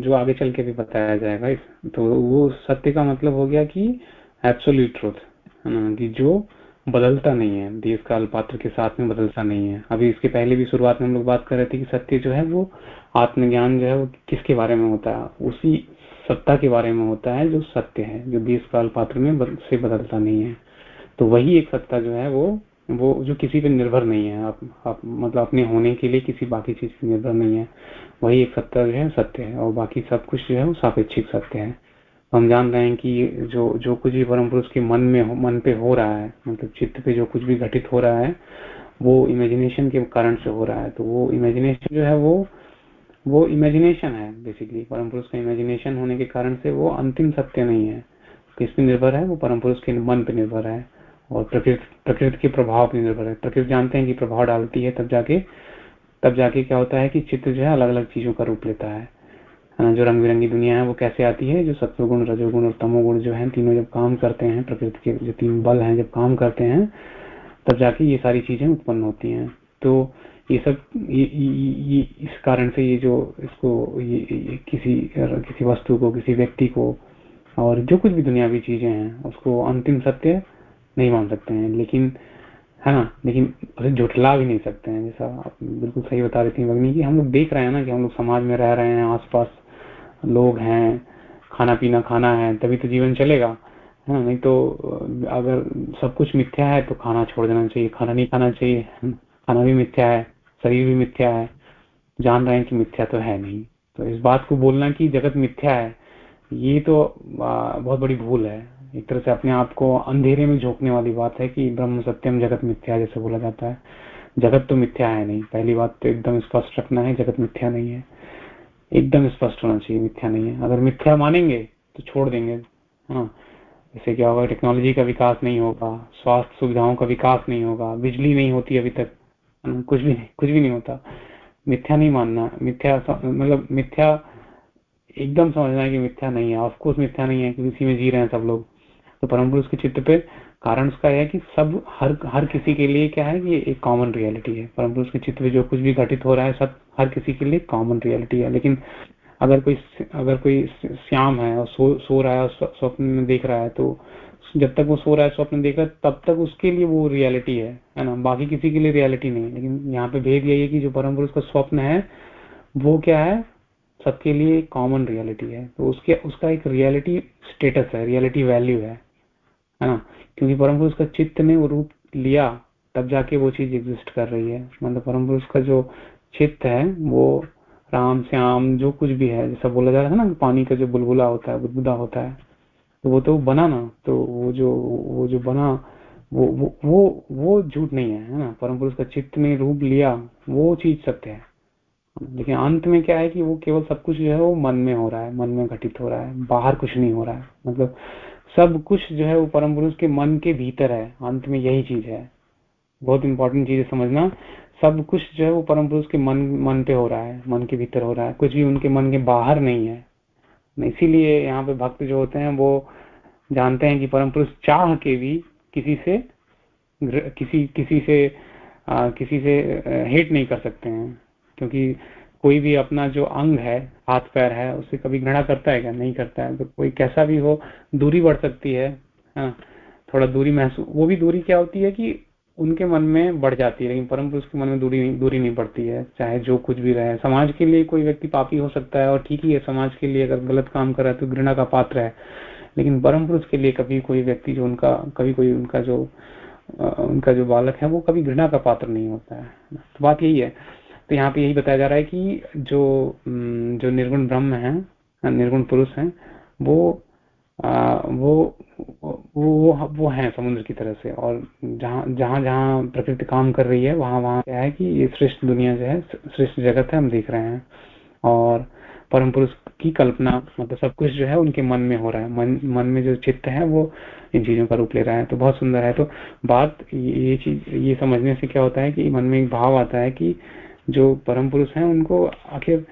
जो आगे चल के भी बताया जाएगा तो वो सत्य का मतलब हो गया कि एब्सोल्यूट ट्रूथ है ना, कि जो बदलता नहीं है। देश काल पात्र के साथ में बदलता नहीं है। अभी इसके पहले भी शुरुआत में हम लोग बात कर रहे थे कि सत्य जो है वो आत्मज्ञान जो है वो किसके बारे में होता है? उसी सत्ता के बारे में होता है जो सत्य है जो देश काल पात्र में बद, से बदलता नहीं है। तो वही एक सत्ता जो है वो वो जो किसी पे निर्भर नहीं है। आप, आप मतलब अपने होने के लिए किसी बाकी चीज़ पे निर्भर नहीं है। वही एक सत्ता जो है सत्य है और बाकी सब कुछ जो है वो सापेक्षिक सत्य है। हम जान रहे हैं कि जो जो कुछ भी परम पुरुष के मन में मन पे हो रहा है मतलब चित्त पे जो कुछ भी घटित हो रहा है, वो इमेजिनेशन के कारण से हो रहा है। तो वो इमेजिनेशन जो है वो वो इमेजिनेशन है बेसिकली परम पुरुष का इमेजिनेशन होने के कारण से वो अंतिम सत्य नहीं है। किस पे निर्भर है? वो परम पुरुष के मन पे निर्भर है और प्रकृति प्रकृति के प्रभाव पर निर्भर है। प्रकृति जानते हैं कि प्रभाव डालती है, तब जाके तब जाके क्या होता है कि चित्र जो है अलग अलग चीज़ों का रूप लेता है। जो रंग बिरंगी दुनिया है वो कैसे आती है? जो सत्वगुण रजोगुण और तमोगुण जो है तीनों जब काम करते हैं प्रकृति के जो तीन बल हैं जब काम करते हैं तब जाके ये सारी चीज़ें उत्पन्न होती हैं। तो ये सब ये, ये, ये इस कारण से ये जो इसको ये, ये किसी किसी वस्तु को किसी व्यक्ति को और जो कुछ भी दुनियावी चीज़ें हैं उसको अंतिम सत्य नहीं मान सकते हैं। लेकिन है ना लेकिन उसे झुठला भी नहीं सकते हैं। जैसा आप बिल्कुल सही बता रही थी भगनी की हम लोग देख रहे हैं ना कि हम लोग समाज में रह रहे हैं आसपास लोग हैं, खाना पीना खाना है, तभी तो जीवन चलेगा। है ना नहीं तो अगर सब कुछ मिथ्या है तो खाना छोड़ देना चाहिए। खाना नहीं खाना चाहिए। खाना भी मिथ्या है, शरीर भी मिथ्या है। जान रहे हैं कि मिथ्या तो है नहीं। तो इस बात को बोलना कि जगत मिथ्या है, ये तो बहुत बड़ी भूल है। एक तरह से अपने आप को अंधेरे में झोंकने वाली बात है कि ब्रह्म सत्यम जगत मिथ्या जैसे बोला जाता है। जगत तो मिथ्या है नहीं। पहली बात तो एकदम स्पष्ट रखना है, जगत मिथ्या नहीं है। एकदम स्पष्ट होना चाहिए, मिथ्या नहीं है। अगर मिथ्या मानेंगे तो छोड़ देंगे हाँ जैसे क्या होगा टेक्नोलॉजी का विकास नहीं होगा, स्वास्थ्य सुविधाओं का विकास नहीं होगा, बिजली नहीं होती अभी तक कुछ भी नहीं, कुछ भी नहीं होता। मिथ्या नहीं मानना, मिथ्या मतलब मिथ्या, एकदम समझना है कि मिथ्या नहीं है। ऑफकोर्स मिथ्या नहीं है कि इसी में जी रहे हैं सब लोग। तो परम पुरुष के चित्त पे कारण उसका यह है कि सब, हर हर किसी के लिए क्या है कि एक कॉमन रियलिटी है। परम पुरुष के चित्त में जो कुछ भी घटित हो रहा है, सब हर किसी के लिए कॉमन रियलिटी है। लेकिन अगर कोई अगर कोई श्याम है और सो सो रहा है स्वप्न में देख रहा है तो जब तक वो सो रहा है, स्वप्न देख रहा है, तब तक उसके लिए वो रियलिटी है है ना? बाकी किसी के लिए रियलिटी नहीं है। लेकिन यहाँ पे भेद यही है कि जो परम पुरुष का स्वप्न है, वो क्या है? सबके लिए कॉमन रियलिटी है। तो उसके, उसका एक रियलिटी स्टेटस है रियलिटी वैल्यू है है ना? क्योंकि परम पुरुष का चित्त ने वो रूप लिया, तब जाके वो चीज़ एग्जिस्ट कर रही है। मतलब परम पुरुष का जो चित्त है वो राम श्याम जो कुछ भी है जैसा बोला जा रहा है ना पानी का जो बुलबुला होता है बुदबुदा होता है तो वो तो बना ना तो वो जो वो जो बना वो वो वो, वो झूठ नहीं है है ना? परम पुरुष का चित्त ने रूप लिया वो चीज़ सत्य है। लेकिन अंत में क्या है कि वो केवल सब कुछ जो है वो मन में हो रहा है मन में घटित हो रहा है बाहर कुछ नहीं हो रहा है। मतलब सब कुछ जो है वो परम पुरुष के मन के भीतर है अंत में यही चीज़ है। बहुत इंपॉर्टेंट चीज़ है समझना सब कुछ जो है वो परम पुरुष के मन मन पे हो रहा है मन के भीतर हो रहा है। कुछ भी उनके मन के बाहर नहीं है। इसीलिए यहाँ पे भक्त जो होते हैं वो जानते हैं कि परम पुरुष चाह के भी किसी से किसी किसी से आ, किसी से हेट नहीं कर सकते हैं। क्योंकि कोई भी अपना जो अंग है हाथ पैर है उसे कभी घृणा करता है क्या? नहीं करता है। तो कोई कैसा भी हो दूरी बढ़ सकती है हाँ। थोड़ा दूरी महसूस वो भी दूरी क्या होती है कि उनके मन में बढ़ जाती है, लेकिन परम पुरुष के मन में दूरी नहीं दूरी नहीं बढ़ती है, चाहे जो कुछ भी रहे। समाज के लिए कोई व्यक्ति पापी हो सकता है, और ठीक ही है, समाज के लिए अगर गलत काम कर रहा है तो घृणा का पात्र है। लेकिन परम पुरुष के लिए कभी कोई व्यक्ति जो उनका, कभी कोई उनका जो उनका जो बालक है, वो कभी घृणा का पात्र नहीं होता है। तो बात यही है। तो यहाँ पे यही बताया जा रहा है कि जो जो निर्गुण ब्रह्म है, निर्गुण पुरुष है, वो वो वो वो है समुद्र की तरह से और जहाँ जहाँ जहाँ प्रकृति काम कर रही है, वहाँ वहाँ क्या है कि ये श्रेष्ठ दुनिया जो है श्रेष्ठ जगत है, हम देख रहे हैं। और परम पुरुष की कल्पना मतलब सब कुछ जो है उनके मन में हो रहा है। मन मन में जो चित्त है, वो इन चीज़ों का रूप ले रहा है। तो बहुत सुंदर है। तो बात ये चीज़, ये समझने से क्या होता है कि मन में एक भाव आता है कि जो परम पुरुष है, उनको आखिर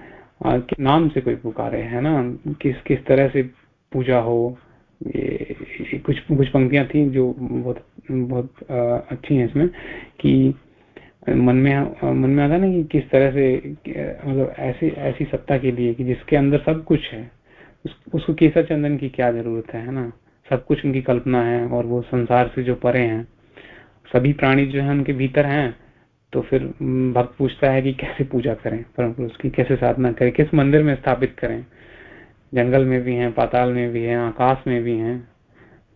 नाम से कोई पुकारे, है ना? किस किस तरह से पूजा हो ये कुछ कुछ पंक्तियाँ थी जो बहुत बहुत अच्छी हैं इसमें कि मन में मन में आता ना कि किस तरह से मतलब ऐसी ऐसी सत्ता के लिए कि जिसके अंदर सब कुछ है। उस, उसको केसर चंदन की क्या ज़रूरत है है ना? सब कुछ उनकी कल्पना है और वो संसार से जो परे हैं सभी प्राणी जो है उनके भीतर हैं तो फिर भक्त पूछता है कि कैसे पूजा करें परम पुरुष की कैसे साधना करें किस मंदिर में स्थापित करें। जंगल में भी हैं, पाताल में भी हैं, आकाश में भी हैं,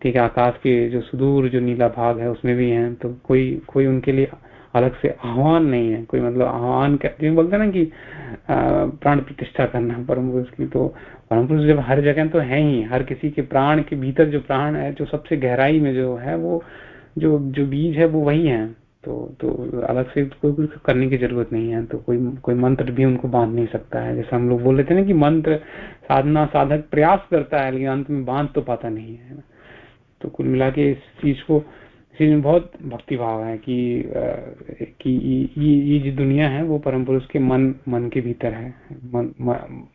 ठीक है, आकाश के जो सुदूर जो नीला भाग है उसमें भी हैं तो कोई कोई उनके लिए अलग से आह्वान नहीं है, कोई मतलब आह्वान जो बोलते हैं ना कि प्राण प्रतिष्ठा करना परम पुरुष की तो परम पुरुष जब हर जगह तो है ही, हर किसी के प्राण के भीतर जो प्राण है, जो सबसे गहराई में जो है, वो, जो जो बीज है, वो वही है। तो तो अलग से कोई कुछ करने की ज़रूरत नहीं है तो कोई कोई मंत्र भी उनको बाँध नहीं सकता है। जैसे हम लोग बोल रहे थे ना कि मंत्र साधना साधक प्रयास करता है, लेकिन अंत में बाँध तो पाता नहीं है तो कुल मिला के इस चीज़ को चीज़ में बहुत भक्तिभाव है कि कि ये ये जो दुनिया है, वो परम पुरुष के मन मन के भीतर है। मन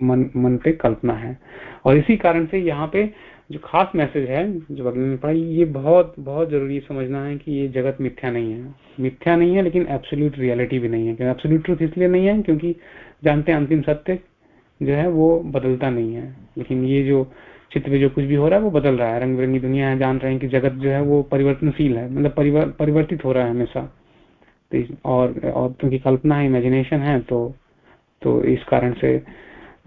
मन मन पे कल्पना है। और इसी कारण से यहाँ पे जो खास मैसेज है, जो बदलने में पड़ा ये बहुत बहुत ज़रूरी समझना है कि ये जगत मिथ्या नहीं है। मिथ्या नहीं है, लेकिन एब्सोल्यूट रियलिटी भी नहीं है। क्योंकि एब्सोल्यूट ट्रूथ इसलिए नहीं है क्योंकि जानते हैं अंतिम सत्य जो है, वो बदलता नहीं है। लेकिन ये जो चित्र में जो कुछ भी हो रहा है, वो बदल रहा है। रंग बिरंगी दुनिया है, जान रहे हैं कि जगत जो है, वो परिवर्तनशील है। मतलब परिवर्तित हो रहा है हमेशा। तो और और क्योंकि कल्पना है इमेजिनेशन है तो तो इस कारण से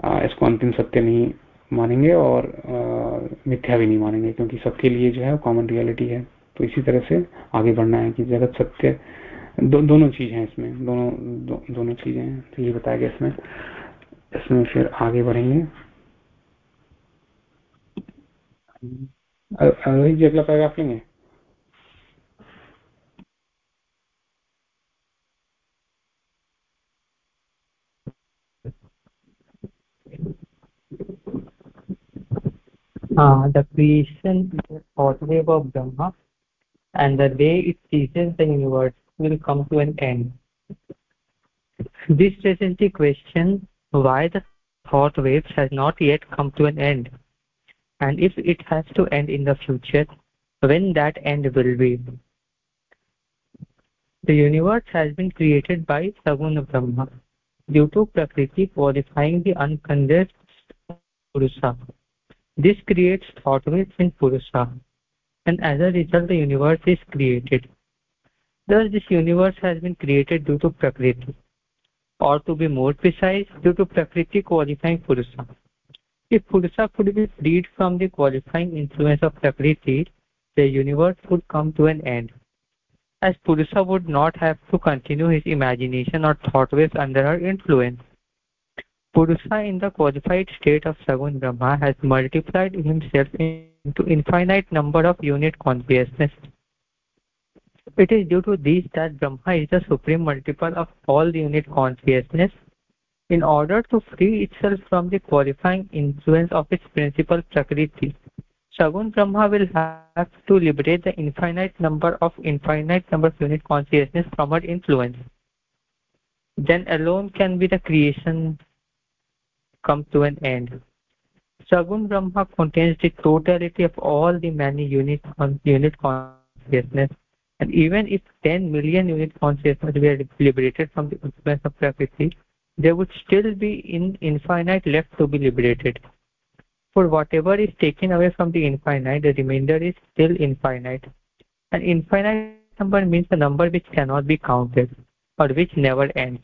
इसको अंतिम सत्य नहीं मानेंगे और मिथ्या भी नहीं मानेंगे क्योंकि सबके लिए जो है कॉमन रियलिटी है तो इसी तरह से आगे बढ़ना है कि जगत सत्य दो, दोनों चीज़ है इसमें दोनों दो, दोनों चीज़ें हैं तो ये बताया गया इसमें इसमें फिर आगे बढ़ेंगे रोहित अगला पैराग्राफ लेंगे Uh, the creation is wave of Brahma, and the day it ceases, the universe will come to an end. This raises the question why the thought wave has not yet come to an end, and if it has to end in the future, when that end will be. The universe has been created by Saguna Brahma due to Prakriti qualifying the uncondensed Purusha this creates thought waves in Purusha, and as a result, the universe is created. Thus, this universe has been created due to Prakriti, or to be more precise, due to Prakriti qualifying Purusha. If Purusha could be freed from the qualifying influence of Prakriti, the universe would come to an end, as Purusha would not have to continue his imagination or thought waves under her influence. Purusha in the qualified state of Sagun Brahma has multiplied himself into infinite number of unit consciousness. It is due to this that Brahma is the supreme multiple of all unit consciousness. In order to free itself from the qualifying influence of its principal Prakriti, Sagun Brahma will have to liberate the infinite number of infinite number of unit consciousness from her influence. Then alone can be the creation come to an end. Sagun Brahma contains the totality of all the many unit, unit consciousness. And even if 10 million unit consciousness were liberated from the influence of Prakriti, there would still be in infinite left to be liberated. For whatever is taken away from the infinite, the remainder is still infinite. An infinite number means a number which cannot be counted or which never ends.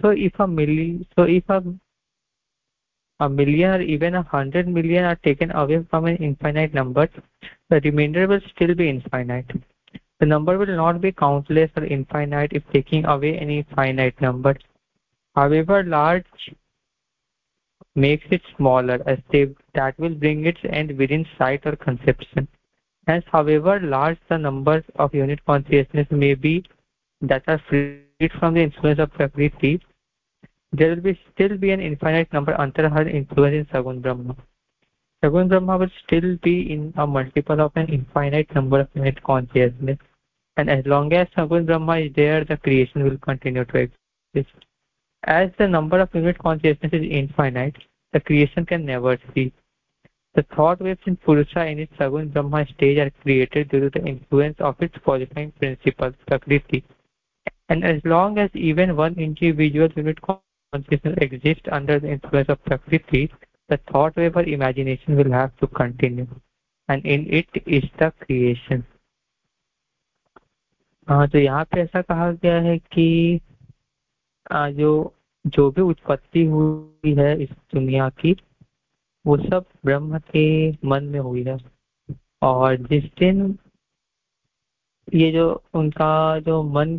So if a million, so if a a million or even a hundred million are taken away from an infinite number, the remainder will still be infinite. The number will not be countless or infinite if taking away any finite number. However large makes it smaller as they, that will bring its end within sight or conception. Hence, however large the numbers of unit consciousness may be that are freed from the influence of Prakriti, there will be still be an infinite number under her influence in Sagun Brahma. Sagun Brahma will still be in a multiple of an infinite number of unit consciousness. And as long as Sagun Brahma is there, the creation will continue to exist. As the number of unit consciousness is infinite, the creation can never cease. The thought waves in Purusha in its Sagun Brahma stage are created due to the influence of its qualifying principle, Prakriti. And as long as even one individual unit consciousness exists under the influence of Prakriti, the thought wave or imagination will have to continue. And in it is the creation. हाँ तो यहाँ पे ऐसा कहा गया है कि जो जो भी उत्पत्ति हुई है इस दुनिया की वो सब ब्रह्म के मन में हुई है और जिस दिन ये जो उनका जो मन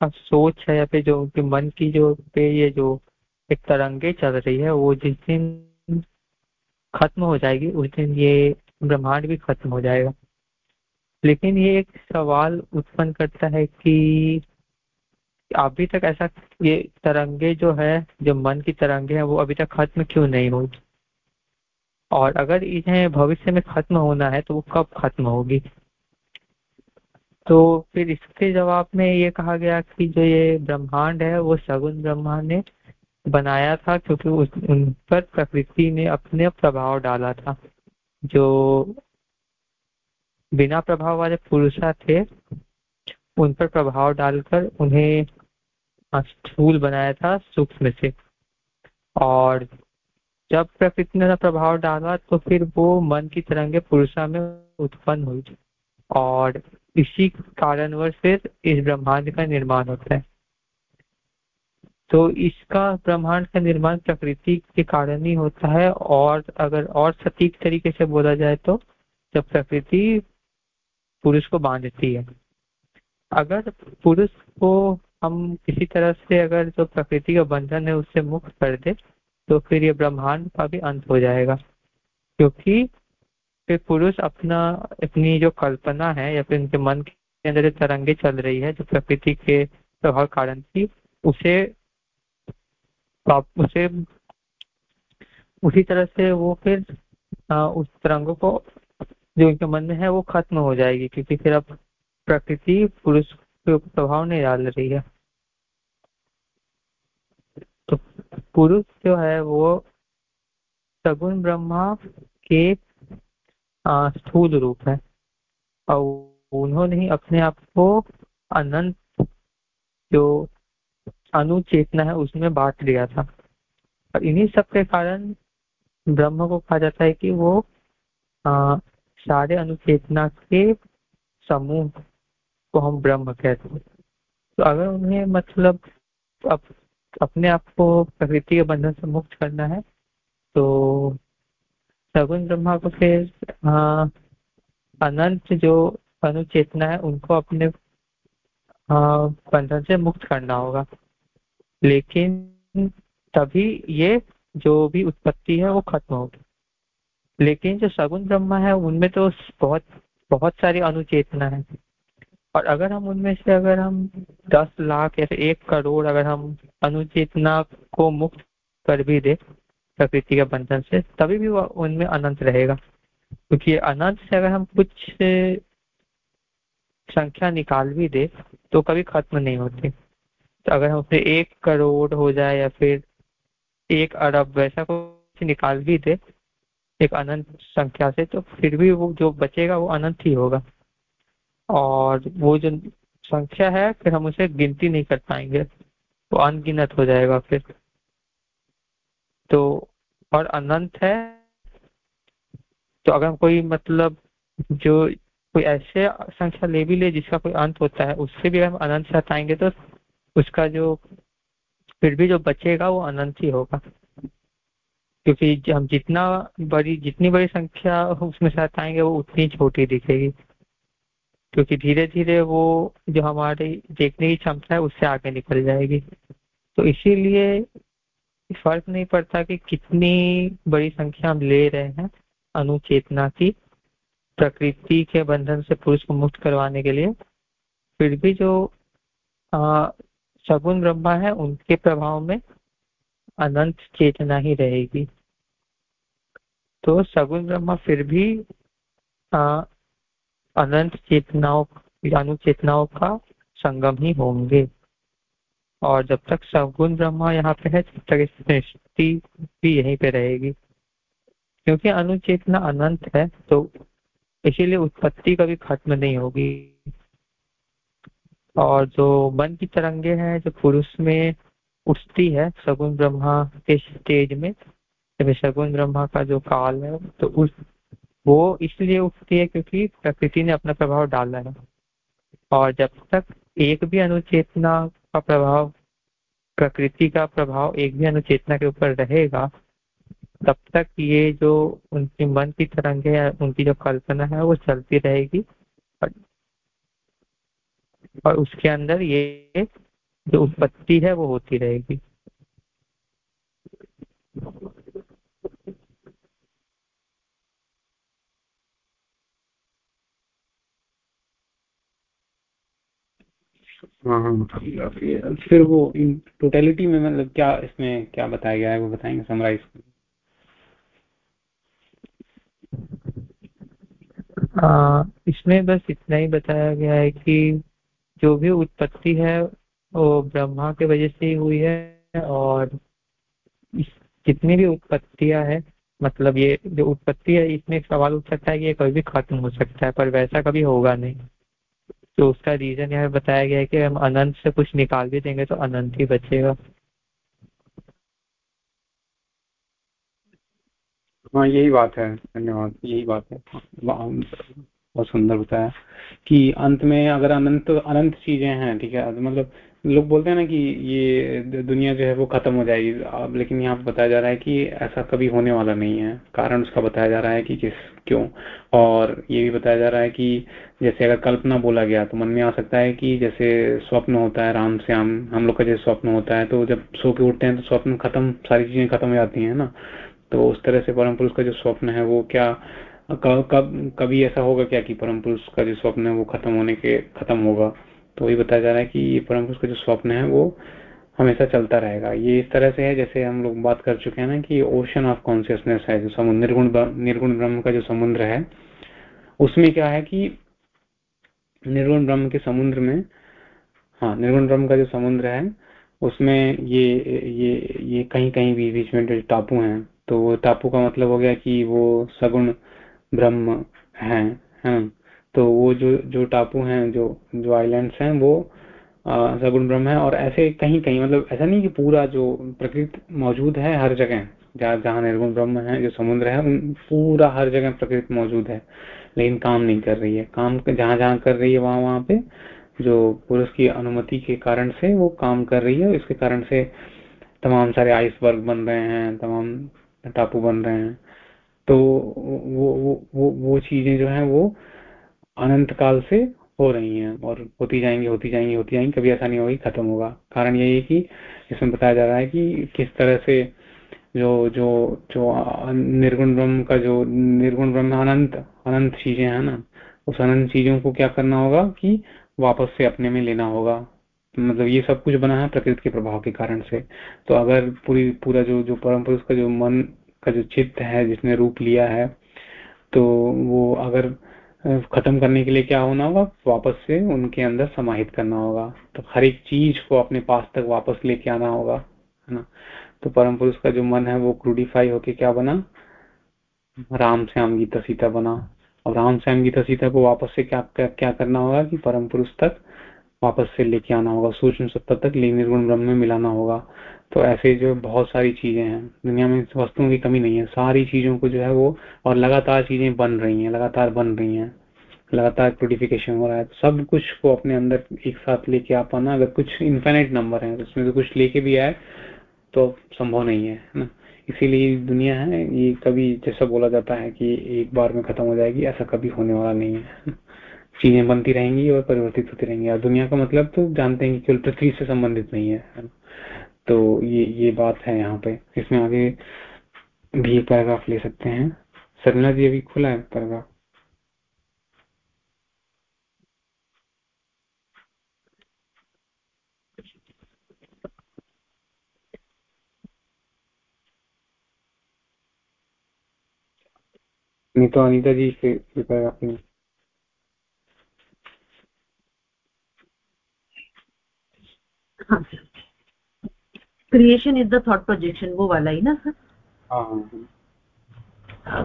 का सोच है या फिर जो उनके मन की जो पे ये जो एक तरंगे चल रही है, वो जिस दिन खत्म हो जाएगी, उस दिन ये ब्रह्मांड भी खत्म हो जाएगा। लेकिन ये एक सवाल उत्पन्न करता है कि अभी तक ऐसा ये तरंगे जो है, जो मन की तरंगे हैं, वो अभी तक खत्म क्यों नहीं हुई? और अगर इन्हें भविष्य में खत्म होना है तो वो कब खत्म होगी? तो फिर इसके जवाब में ये कहा गया कि जो ये ब्रह्मांड है, वो सगुन ब्रह्मा ने बनाया था क्योंकि उस, उन पर प्रकृति ने अपने प्रभाव डाला था। जो बिना प्रभाव वाले पुरुषा थे, उन पर प्रभाव डालकर उन्हें स्थूल बनाया था सूक्ष्म से। और जब प्रकृति ने प्रभाव डाला तो फिर वो मन की तरंगे पुरुषा में उत्पन्न हुई। और इसी कारणवश फिर इस ब्रह्मांड का निर्माण होता है। तो इसका ब्रह्मांड का निर्माण प्रकृति के कारण ही होता है और अगर और सटीक तरीके से बोला जाए तो जब प्रकृति पुरुष को बांधती है। अगर पुरुष को हम किसी तरह से अगर जो प्रकृति का बंधन है उससे मुक्त कर दे तो फिर ये ब्रह्मांड का भी अंत हो जाएगा। क्योंकि फिर पुरुष अपना अपनी जो कल्पना है या फिर उनके मन के अंदर जो तरंगे चल रही है जो प्रकृति के प्रभाव कारण थी उसे उसे उसी तरह से वो फिर आ, उस तरंगों को जो उनके मन में है वो खत्म हो जाएगी क्योंकि फिर अब प्रकृति पुरुष के ऊपर प्रभाव नहीं डाल रही है। तो पुरुष जो है वो सगुण ब्रह्मा के स्थूल रूप है। और उन्होंने ही अपने आप को अनंत जो अनुचेतना है उसमें बांट लिया था। और इन्हीं सब के कारण ब्रह्म को कहा जाता है कि वो आ, सारे अनुचेतना के समूह को हम ब्रह्म कहते हैं। तो अगर उन्हें मतलब अप, अपने आप को प्रकृति के बंधन से मुक्त करना है तो सगुन ब्रह्मा को फिर अनंत जो अनुचेतना है, उनको अपने बंधन से मुक्त करना होगा। लेकिन तभी ये जो भी उत्पत्ति है, वो खत्म होगी। लेकिन जो सगुन ब्रह्मा है, उनमें तो बहुत बहुत सारी अनुचेतना है। और अगर हम उनमें से अगर हम दस लाख या फिर एक करोड़ अगर हम अनुचेतना को मुक्त कर भी दे प्रकृति के बंधन से, तभी भी उनमें अनंत रहेगा। क्योंकि अनंत से अगर हम कुछ संख्या निकाल भी दे तो कभी खत्म नहीं होती। तो अगर हम उसे एक करोड़ हो जाए या फिर एक अरब, वैसा कुछ निकाल भी दे, एक अनंत संख्या से तो फिर भी वो जो बचेगा, वो अनंत ही होगा। और वो जो संख्या है, फिर हम उसे गिनती नहीं कर पाएँगे, वो अनगिनत हो जाएगा फिर। तो और अनंत है। तो अगर कोई मतलब जो कोई ऐसे संख्या ले भी ले जिसका कोई अंत होता है, उससे भी हम अनंत से हटाएँगे तो उसका जो, फिर भी जो बचेगा वो अनंत ही होगा। क्योंकि हम जितना बड़ी, जितनी बड़ी संख्या उसमें से हटाएँगे वो उतनी छोटी दिखेगी। क्योंकि धीरे धीरे वो जो हमारी देखने की क्षमता है उससे आगे निकल जाएगी। तो इसीलिए फ़र्क नहीं पड़ता कि कितनी बड़ी संख्या हम ले रहे हैं अनुचेतना की प्रकृति के बंधन से पुरुष को मुक्त करवाने के लिए। फिर भी जो सगुण ब्रह्मा है उनके प्रभाव में अनंत चेतना ही रहेगी। तो सगुण ब्रह्मा फिर भी आ, अनंत चेतनाओं अनुचेतनाओं का संगम ही होंगे। और जब तक सगुण ब्रह्मा यहाँ पे है, तब तक सृष्टि भी यहीं पे रहेगी। क्योंकि अनुचेतना अनंत है तो इसीलिए उत्पत्ति कभी खत्म नहीं होगी। और जो मन की तरंगे हैं, जो पुरुष में उठती है सगुन ब्रह्मा के स्टेज में, जब सगुन ब्रह्मा का जो काल है तो उस, वो इसलिए उठती है क्योंकि प्रकृति ने अपना प्रभाव डाला है। और जब तक एक भी अनुचेतना का प्रभाव, प्रकृति का प्रभाव एक भी अनुचेतना के ऊपर रहेगा, तब तक ये जो उनकी मन की तरंग है उनकी जो कल्पना है, वो चलती रहेगी। और उसके अंदर ये जो उत्पत्ति है, वो होती रहेगी। फिर वो इन टोटेलिटी में मतलब क्या इसमें क्या बताया गया है वो बताएँगे समराइज इसमें बस इतना ही बताया गया है कि जो भी उत्पत्ति है वो ब्रह्मा के वजह से ही हुई है और जितनी भी उत्पत्तियाँ है मतलब ये जो उत्पत्ति है इसमें एक सवाल उठ सकता है कि ये कभी भी खत्म हो सकता है पर वैसा कभी होगा नहीं। तो उसका रीजन यहाँ बताया गया है कि हम अनंत से कुछ निकाल भी देंगे तो अनंत ही बचेगा। हाँ यही बात है। धन्यवाद। यही बात है। बहुत सुंदर बताया कि अंत में अगर अनंत अनंत चीज़ें हैं, ठीक है? मतलब लोग बोलते हैं ना कि ये दुनिया जो है वो खत्म हो जाएगी। अब लेकिन यहाँ बताया जा रहा है कि ऐसा कभी होने वाला नहीं है। कारण उसका बताया जा रहा है कि किस, क्यों? और ये भी बताया जा रहा है कि जैसे अगर कल्पना बोला गया तो मन में आ सकता है कि जैसे स्वप्न होता है, राम से हम लोग का जैसे स्वप्न होता है तो जब सो के उठते हैं तो स्वप्न खत्म, सारी चीज़ें खत्म हो जाती है ना? तो उस तरह से परम पुरुष का जो स्वप्न है, वो क्या कब, कभी ऐसा होगा क्या कि परम पुरुष का जो स्वप्न है, वो खत्म होने के, खत्म होगा? तो वही बताया जा रहा है कि ये परम पुरुष का जो स्वप्न है वो हमेशा चलता रहेगा। ये इस तरह से है जैसे हम लोग बात कर चुके हैं ना कि ओशन ऑफ़ कॉन्सियसनेस है जो समुद्र निर्गुण निर्गुण ब्रह्म का जो समुद्र है उसमें क्या है कि निर्गुण ब्रह्म के समुद्र में हाँ निर्गुण ब्रह्म का जो समुद्र है उसमें ये ये ये कहीं कहीं भी बीच में जो टापू हैं तो वो टापू का मतलब हो गया कि वो सगुण ब्रह्म है, है तो वो जो जो टापू हैं जो जो आइलैंड्स हैं वो सगुण ब्रह्म है और ऐसे कहीं कहीं मतलब ऐसा नहीं कि पूरा जो प्रकृति मौजूद है हर जगह जहाँ जहाँ निर्गुण ब्रह्म है जो समुद्र है उन पूरा हर जगह प्रकृति मौजूद है। लेकिन काम नहीं कर रही है। काम जहाँ जहाँ कर रही है वहाँ वहाँ पे जो पुरुष की अनुमति के कारण से वो काम कर रही है इसके कारण से तमाम सारे आइसबर्ग बन रहे हैं तमाम टापू बन रहे हैं। तो वो वो वो, वो चीज़ें जो है वो अनंत काल से हो रही हैं और होती जाएँगी होती जाएँगी होती जाएँगी, कभी ऐसा नहीं होगी खत्म होगा। कारण यही है कि इसमें बताया जा रहा है कि किस तरह से जो जो जो निर्गुण ब्रह्म का जो निर्गुण ब्रह्म अनंत अनंत चीज़ें हैं ना, उस अनंत चीज़ों को क्या करना होगा कि वापस से अपने में लेना होगा। मतलब ये सब कुछ बना है प्रकृति के प्रभाव के कारण से। तो अगर पूरी, पूरा जो जो परम पुरुष का जो मन, का जो चित्त है, जिसने रूप लिया है तो वो अगर खत्म करने के लिए क्या होना होगा? वापस से उनके अंदर समाहित करना होगा। तो हर एक चीज़ को अपने पास तक वापस लेके आना होगा है ना? तो परम पुरुष का जो मन है वो क्रूडिफाई होके क्या बना? राम श्याम गीता सीता बना। और राम श्याम गीता सीता को वापस से क्या क्या, क्या करना होगा कि परम पुरुष तक वापस से लेके आना होगा, सूक्ष्म सत्ता तक निर्गुण ब्रह्म में मिलाना होगा। तो ऐसे जो बहुत सारी चीज़ें हैं, दुनिया में वस्तुओं की कमी नहीं है। सारी चीज़ों को जो है वो, और लगातार चीज़ें बन रही हैं, लगातार बन रही हैं, लगातार प्रोटिफिकेशन हो रहा है। तो सब कुछ को अपने अंदर एक साथ लेके आ पाना, अगर कुछ इन्फाइनाइट नंबर है, उसमें से कुछ लेके भी आए तो संभव नहीं है ना? इसीलिए दुनिया है, ये कभी जैसा बोला जाता है कि एक बार में खत्म हो जाएगी, ऐसा कभी होने वाला नहीं है। चीज़ें बनती रहेंगी और परिवर्तित होती रहेंगी। और दुनिया का मतलब तो जानते हैं कि केवल पृथ्वी से संबंधित नहीं है तो ये ये बात है यहाँ पे। इसमें आगे भी एक पैराग्राफ ले सकते हैं। सरला जी अभी खुला है पैराग्राफ नहीं तो अनिता जी से paragraph creation is the thought projection वो वाला ही ना sir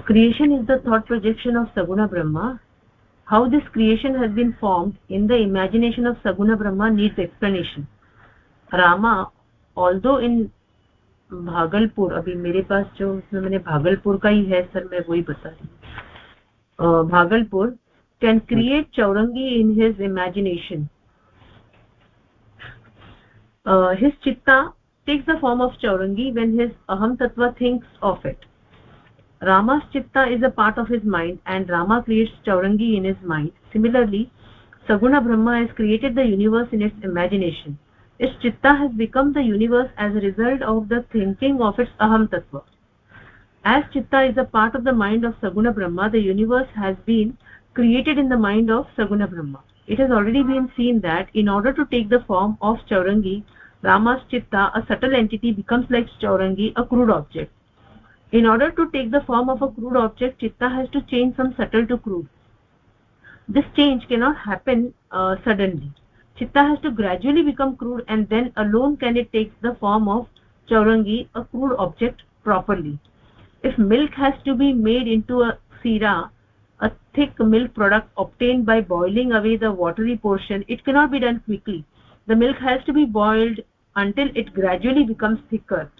creation is the thought projection of saguna Brahma how this creation has been form in the imagination of saguna Brahma need explanation Rama although in Bhagalpur अभी मेरे पास जो उसमें मैंने भागलपुर का ही है सर मैं वही बता रही हूँ. Bhagalpur can create Chowringhee in his imagination uh, his chitta takes the form of chaurangi when his aham tattva thinks of it. Rama's chitta is a part of his mind and rama creates chaurangi in his mind. Similarly saguna brahma has created the universe in its imagination. Its chitta has become the universe as a result of the thinking of its aham tattva as chitta is a part of the mind of saguna brahma the universe has been created in the mind of saguna brahma it has already been seen that in order to take the form of chaurangi rama's chitta a subtle entity becomes like chaurangi a crude object. In order to take the form of a crude object chitta has to change from subtle to crude. This change cannot happen uh, suddenly. Chitta has to gradually become crude and then alone can it take the form of chaurangi a crude object properly. If milk has to be made into a sira a thick milk product obtained by boiling away the watery portion it cannot be done quickly. The milk has to be boiled until it gradually becomes thicker.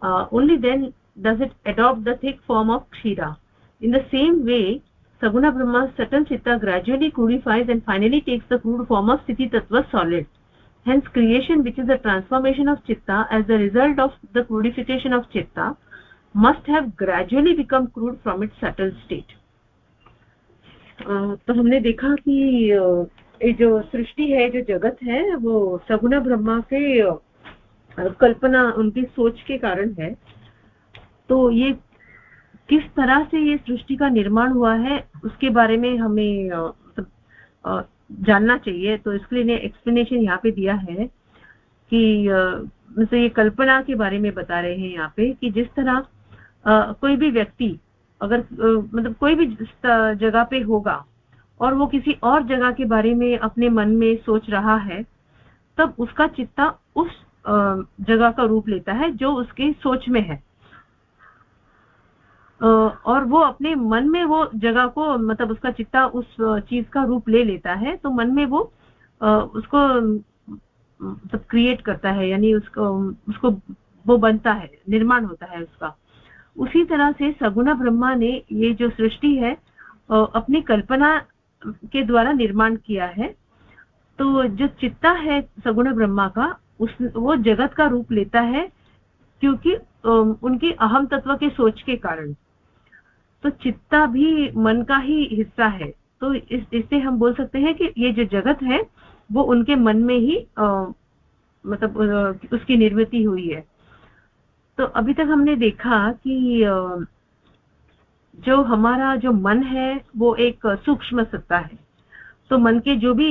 Uh, only then does it adopt the thick form of kshira. In the same way saguna brahma subtle chitta gradually crudifies and finally takes the crude form of sthiti tattva solid. Hence creation which is the transformation of chitta as the result of the crudification of chitta must have gradually become crude from its subtle state तो हमने देखा कि ये जो सृष्टि है, जो जगत है, वो सगुना ब्रह्मा के कल्पना, उनकी सोच के कारण है। तो ये किस तरह से ये सृष्टि का निर्माण हुआ है, उसके बारे में हमें जानना चाहिए। तो इसके लिए एक्सप्लेनेशन यहाँ पे दिया है कि मतलब ये कल्पना के बारे में बता रहे हैं यहाँ पे कि जिस तरह कोई भी व्यक्ति अगर मतलब कोई भी जगह पे होगा और वो किसी और जगह के बारे में अपने मन में सोच रहा है, तब उसका चित्ता उस जगह का रूप लेता है जो उसके सोच में है। और वो अपने मन में वो जगह को मतलब उसका चित्ता उस चीज़ का रूप ले लेता है तो मन में वो उसको मतलब क्रिएट करता है, यानी उसको उसको वो बनता है, निर्माण होता है उसका। उसी तरह से सगुना ब्रह्मा ने ये जो सृष्टि है अपनी कल्पना के द्वारा निर्माण किया है। तो जो चित्ता है सगुण ब्रह्मा का उस वो जगत का रूप लेता है क्योंकि उनकी अहम तत्व के सोच के कारण। तो चित्ता भी मन का ही हिस्सा है। तो इस इससे हम बोल सकते हैं कि ये जो जगत है वो उनके मन में ही आ, मतलब उसकी निर्मित हुई है। तो अभी तक हमने देखा कि जो हमारा जो मन है, वो एक सूक्ष्म सत्ता है। तो मन के जो भी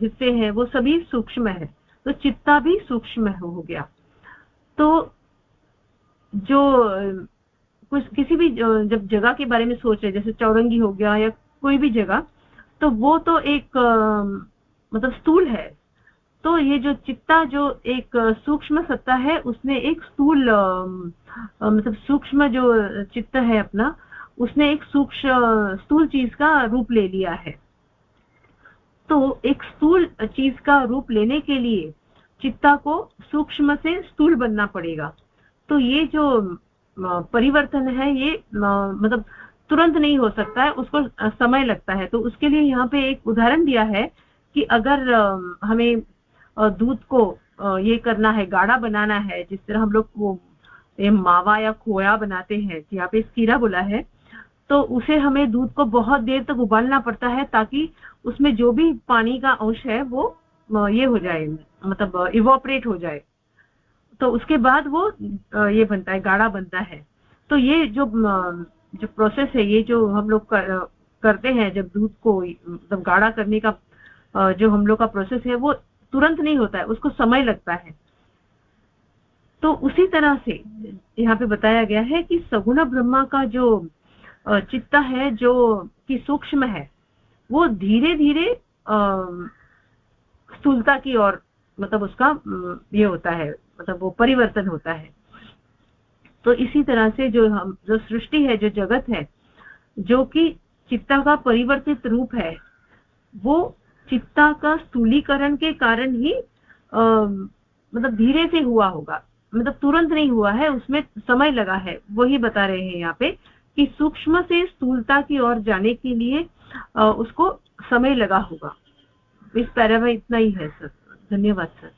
हिस्से हैं, वो सभी सूक्ष्म है। तो चित्ता भी सूक्ष्म हो गया। तो जो, कुछ, किसी भी जब जगह के बारे में सोच रहे जैसे चौरंगी हो गया या कोई भी जगह तो वो तो एक मतलब स्थूल है। तो ये जो चित्ता, जो एक सूक्ष्म सत्ता है, उसने एक स्थूल मतलब सूक्ष्म जो चित्त है अपना, उसने एक सूक्ष्म स्थूल चीज़ का रूप ले लिया है। तो एक स्थूल चीज़ का रूप लेने के लिए चित्ता को सूक्ष्म से स्थूल बनना पड़ेगा। तो ये जो परिवर्तन है, ये मतलब तुरंत नहीं हो सकता है, उसको समय लगता है। तो उसके लिए यहाँ पे एक उदाहरण दिया है कि अगर हमें दूध को ये करना है गाढ़ा बनाना है जिस तरह हम लोग मावा या खोया बनाते हैं यहाँ पे सीरा बोला है तो उसे हमें दूध को बहुत देर तक उबालना पड़ता है ताकि उसमें जो भी पानी का अंश है वो ये हो जाए मतलब इवोपरेट हो जाए। तो उसके बाद वो ये बनता है गाढ़ा बनता है। तो ये जो जो प्रोसेस है ये जो हम लोग कर, करते हैं जब दूध को मतलब गाढ़ा करने का जो हम लोग का प्रोसेस है वो तुरंत नहीं होता है, उसको समय लगता है। तो उसी तरह से यहाँ पे बताया गया है कि सगुण ब्रह्मा का जो चित्त है, जो कि सूक्ष्म है, वो धीरे धीरे स्थूलता की ओर मतलब उसका ये होता है मतलब वो परिवर्तन होता है। तो इसी तरह से जो हम, जो सृष्टि है, जो जगत है, जो कि चित्ता का परिवर्तित रूप है, वो चित्ता का स्थूलीकरण के कारण ही आ, मतलब धीरे से हुआ होगा। मतलब तुरंत नहीं हुआ है उसमें समय लगा है। वही बता रहे हैं यहाँ पे कि सूक्ष्म से स्थूलता की ओर जाने के लिए आ, उसको समय लगा होगा। इस पैरा में इतना ही है सर। धन्यवाद सर।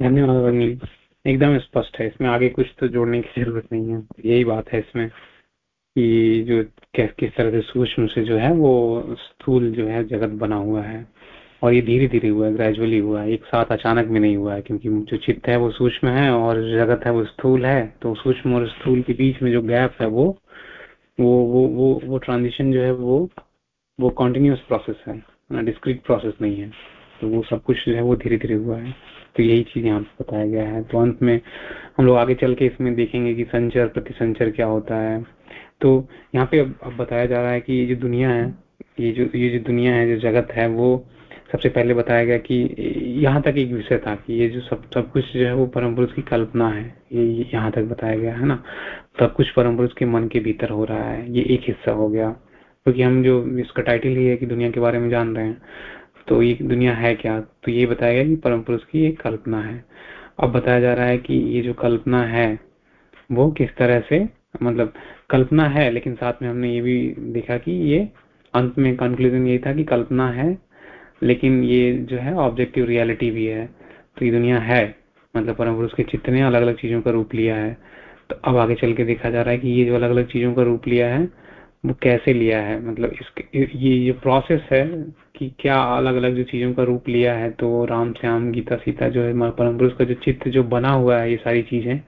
धन्यवाद एकदम स्पष्ट है। इसमें आगे कुछ तो जोड़ने की ज़रूरत नहीं है। यही बात है इसमें। कि जो किस तरह से सूक्ष्म से जो है वो स्थूल जो है जगत बना हुआ है। और ये धीरे धीरे हुआ है ग्रेजुअली हुआ है। एक साथ अचानक में नहीं हुआ है, क्योंकि जो चित्त है वो सूक्ष्म है और जगत है वो स्थूल है। तो सूक्ष्म और स्थूल के बीच में जो गैप है वो वो वो वो वो ट्रांजिशन जो है वो वो कॉन्टिन्यूस प्रोसेस है। डिस्क्रीट प्रोसेस नहीं है। तो वो सब कुछ जो है वो धीरे धीरे हुआ है। तो यही चीज़ यहाँ पे बताया गया है। तो अंत में हम लोग आगे चल के इसमें देखेंगे कि संचर, प्रतिसंचर क्या होता है। तो यहाँ पे अब बताया जा रहा है कि ये जो दुनिया है, ये जो ये जो दुनिया है, जो जगत है, वो सबसे पहले बताया गया कि यहाँ तक एक विषय था कि ये जो सब सब कुछ जो है वो परम पुरुष की कल्पना है। ये यहाँ तक बताया गया, है ना? सब कुछ परम पुरुष के मन के भीतर हो रहा है, ये एक हिस्सा हो गया। क्योंकि हम जो, इसका टाइटल ही है कि दुनिया के बारे में जान रहे हैं तो ये दुनिया है क्या? तो ये बताया गया कि परम पुरुष की एक कल्पना है। अब बताया जा रहा है कि ये जो कल्पना है, वो किस तरह से मतलब कल्पना है, लेकिन साथ में हमने ये भी देखा कि ये अंत में कंक्लूजन यही था कि कल्पना है, लेकिन ये जो है ऑब्जेक्टिव रियलिटी भी है। तो ये दुनिया है मतलब परम पुरुष के चित्र ने अलग अलग चीज़ों का रूप लिया है। तो अब आगे चल के देखा जा रहा है कि ये जो अलग अलग चीज़ों का रूप लिया है, वो कैसे लिया है? मतलब इसके, ये ये प्रोसेस है कि क्या अलग अलग जो चीज़ों का रूप लिया है तो राम श्याम गीता सीता जो है, परम पुरुष का जो चित्र जो बना हुआ है, ये सारी चीज़ें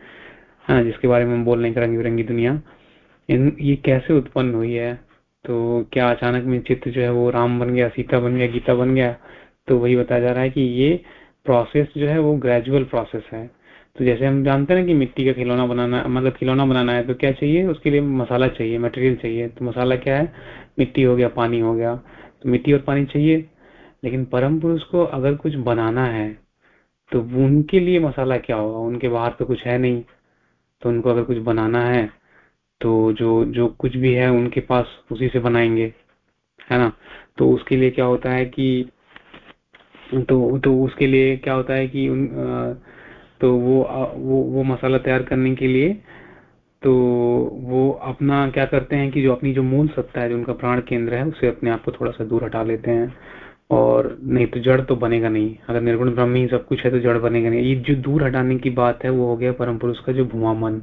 हाँ जिसके बारे में हम बोल रहे हैं रंगी बिरंगी दुनिया। इन, ये कैसे उत्पन्न हुई है? तो क्या अचानक में चित्र जो है वो राम बन गया, सीता बन गया, गीता बन गया? तो वही बताया जा रहा है कि ये प्रोसेस जो है वो ग्रेजुअल प्रोसेस है। तो जैसे हम जानते हैं कि मिट्टी का खिलौना बनाना मतलब खिलौना बनाना है तो क्या चाहिए? उसके लिए मसाला चाहिए मटेरियल चाहिए। तो मसाला क्या है? मिट्टी हो गया, पानी हो गया। तो मिट्टी और पानी चाहिए। लेकिन परम पुरुष को अगर कुछ बनाना है तो उनके लिए मसाला क्या होगा? उनके बाहर तो कुछ है नहीं। तो उनको अगर कुछ बनाना है तो जो जो कुछ भी है उनके पास उसी से बनाएँगे, है ना? तो उसके लिए क्या होता है कि तो तो उसके लिए क्या होता है कि उन तो वो वो वो मसाला तैयार करने के लिए तो वो अपना क्या करते हैं कि जो अपनी जो मूल सत्ता है, जो उनका प्राण केंद्र है, उसे अपने आप को थोड़ा सा दूर हटा लेते हैं। और नहीं तो जड़ तो बनेगा नहीं। अगर निर्गुण ब्रह्म ही सब कुछ है तो जड़ बनेगा नहीं। ये जो दूर हटाने की बात है वो हो गया परम पुरुष का जो भुआ मन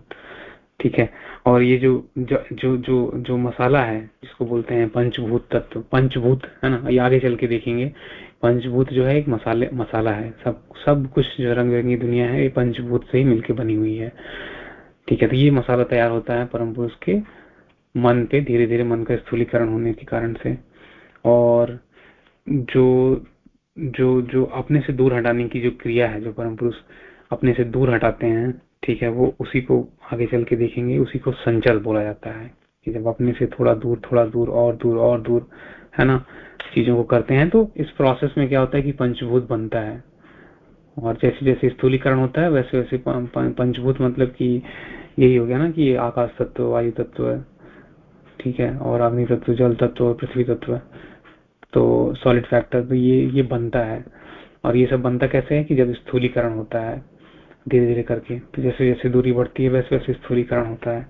ठीक है? और ये जो जो जो जो, जो मसाला है जिसको बोलते हैं पंचभूत तत्व पंचभूत है ना? ये आगे चल के देखेंगे। पंचभूत जो है एक मसाले मसाला है। सब सब कुछ जो रंग बिरंगी दुनिया है ये पंचभूत से ही मिलकर बनी हुई है। ठीक है तो ये मसाला तैयार होता है परम पुरुष के मन पे धीरे धीरे मन का स्थूलीकरण होने के कारण से। और जो जो जो अपने से दूर हटाने की जो क्रिया है, जो परम पुरुष अपने से दूर हटाते हैं, ठीक है, वो उसी को आगे चल के देखेंगे, उसी को संचल बोला जाता है कि जब अपने से थोड़ा दूर थोड़ा दूर, और दूर और दूर, है ना, चीज़ों को करते हैं तो इस प्रोसेस में क्या होता है कि पंचभूत बनता है। और जैसे जैसे स्थूलीकरण होता है, वैसे वैसे पंचभूत मतलब कि यही हो गया ना कि आकाश तत्व, वायु तत्व ठीक है, और अग्नि तत्व, जल तत्व, पृथ्वी तत्व तो सॉलिड फैक्टर तो ये ये बनता है। और ये सब बनता कैसे है कि जब स्थूलीकरण होता है धीरे धीरे करके तो जैसे जैसे दूरी बढ़ती है, वैसे वैसे स्थूलीकरण होता है।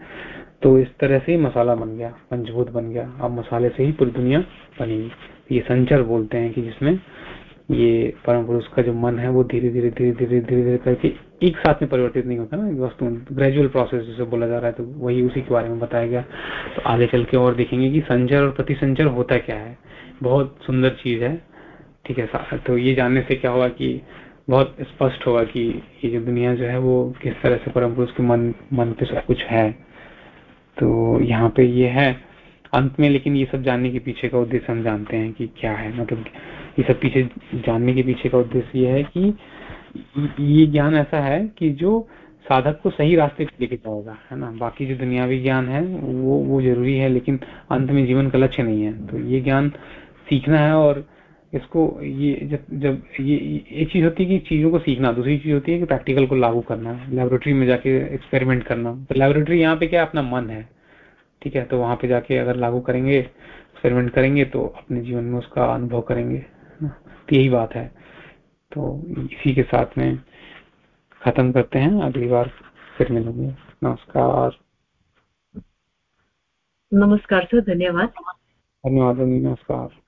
तो इस तरह से ही मसाला बन गया, पंचभूत बन गया। अब मसाले से ही पूरी दुनिया बनेगी ये संचर बोलते हैं कि जिसमें ये परम पुरुष का जो मन है, वो धीरे धीरे धीरे धीरे धीरे धीरे करके एक साथ में परिवर्तित नहीं होता ना। वस्तु ग्रेजुअल प्रोसेस जिसे बोला जा रहा है तो वही उसी के बारे में बताया गया। तो आगे चल के और देखेंगे कि संचर और प्रतिसंचर होता क्या है। बहुत सुंदर चीज़ है। ठीक है तो ये जानने से क्या होगा कि बहुत स्पष्ट होगा कि ये जो दुनिया जो है वो किस तरह से परम पुरुष के मन मन पे सब कुछ है। तो यहाँ पे ये है। अंत में लेकिन ये सब जानने के पीछे का उद्देश्य हम जानते हैं कि क्या है। मतलब ये सब पीछे जानने के पीछे का उद्देश्य ये है कि ये ज्ञान ऐसा है कि जो साधक को सही रास्ते पे लेके जाएगा, है ना? बाकी जो दुनियावी ज्ञान है, वो वो ज़रूरी है, लेकिन अंत में जीवन का लक्ष्य नहीं है। तो ये ज्ञान सीखना है और इसको ये जब जब ये एक चीज़ होती है कि चीज़ों को सीखना दूसरी चीज़ होती है कि प्रैक्टिकल को लागू करना लेबोरेटरी में जाके एक्सपेरिमेंट करना। तो लेबोरेटरी यहाँ पे क्या अपना मन है ठीक है? तो वहाँ पे जाके अगर लागू करेंगे एक्सपेरिमेंट करेंगे तो अपने जीवन में उसका अनुभव करेंगे तो यही बात है। तो इसी के साथ में खत्म करते हैं। अगली बार फिर मिलेंगे। नमस्कार। नमस्कार सर धन्यवाद। धन्यवाद नमस्कार।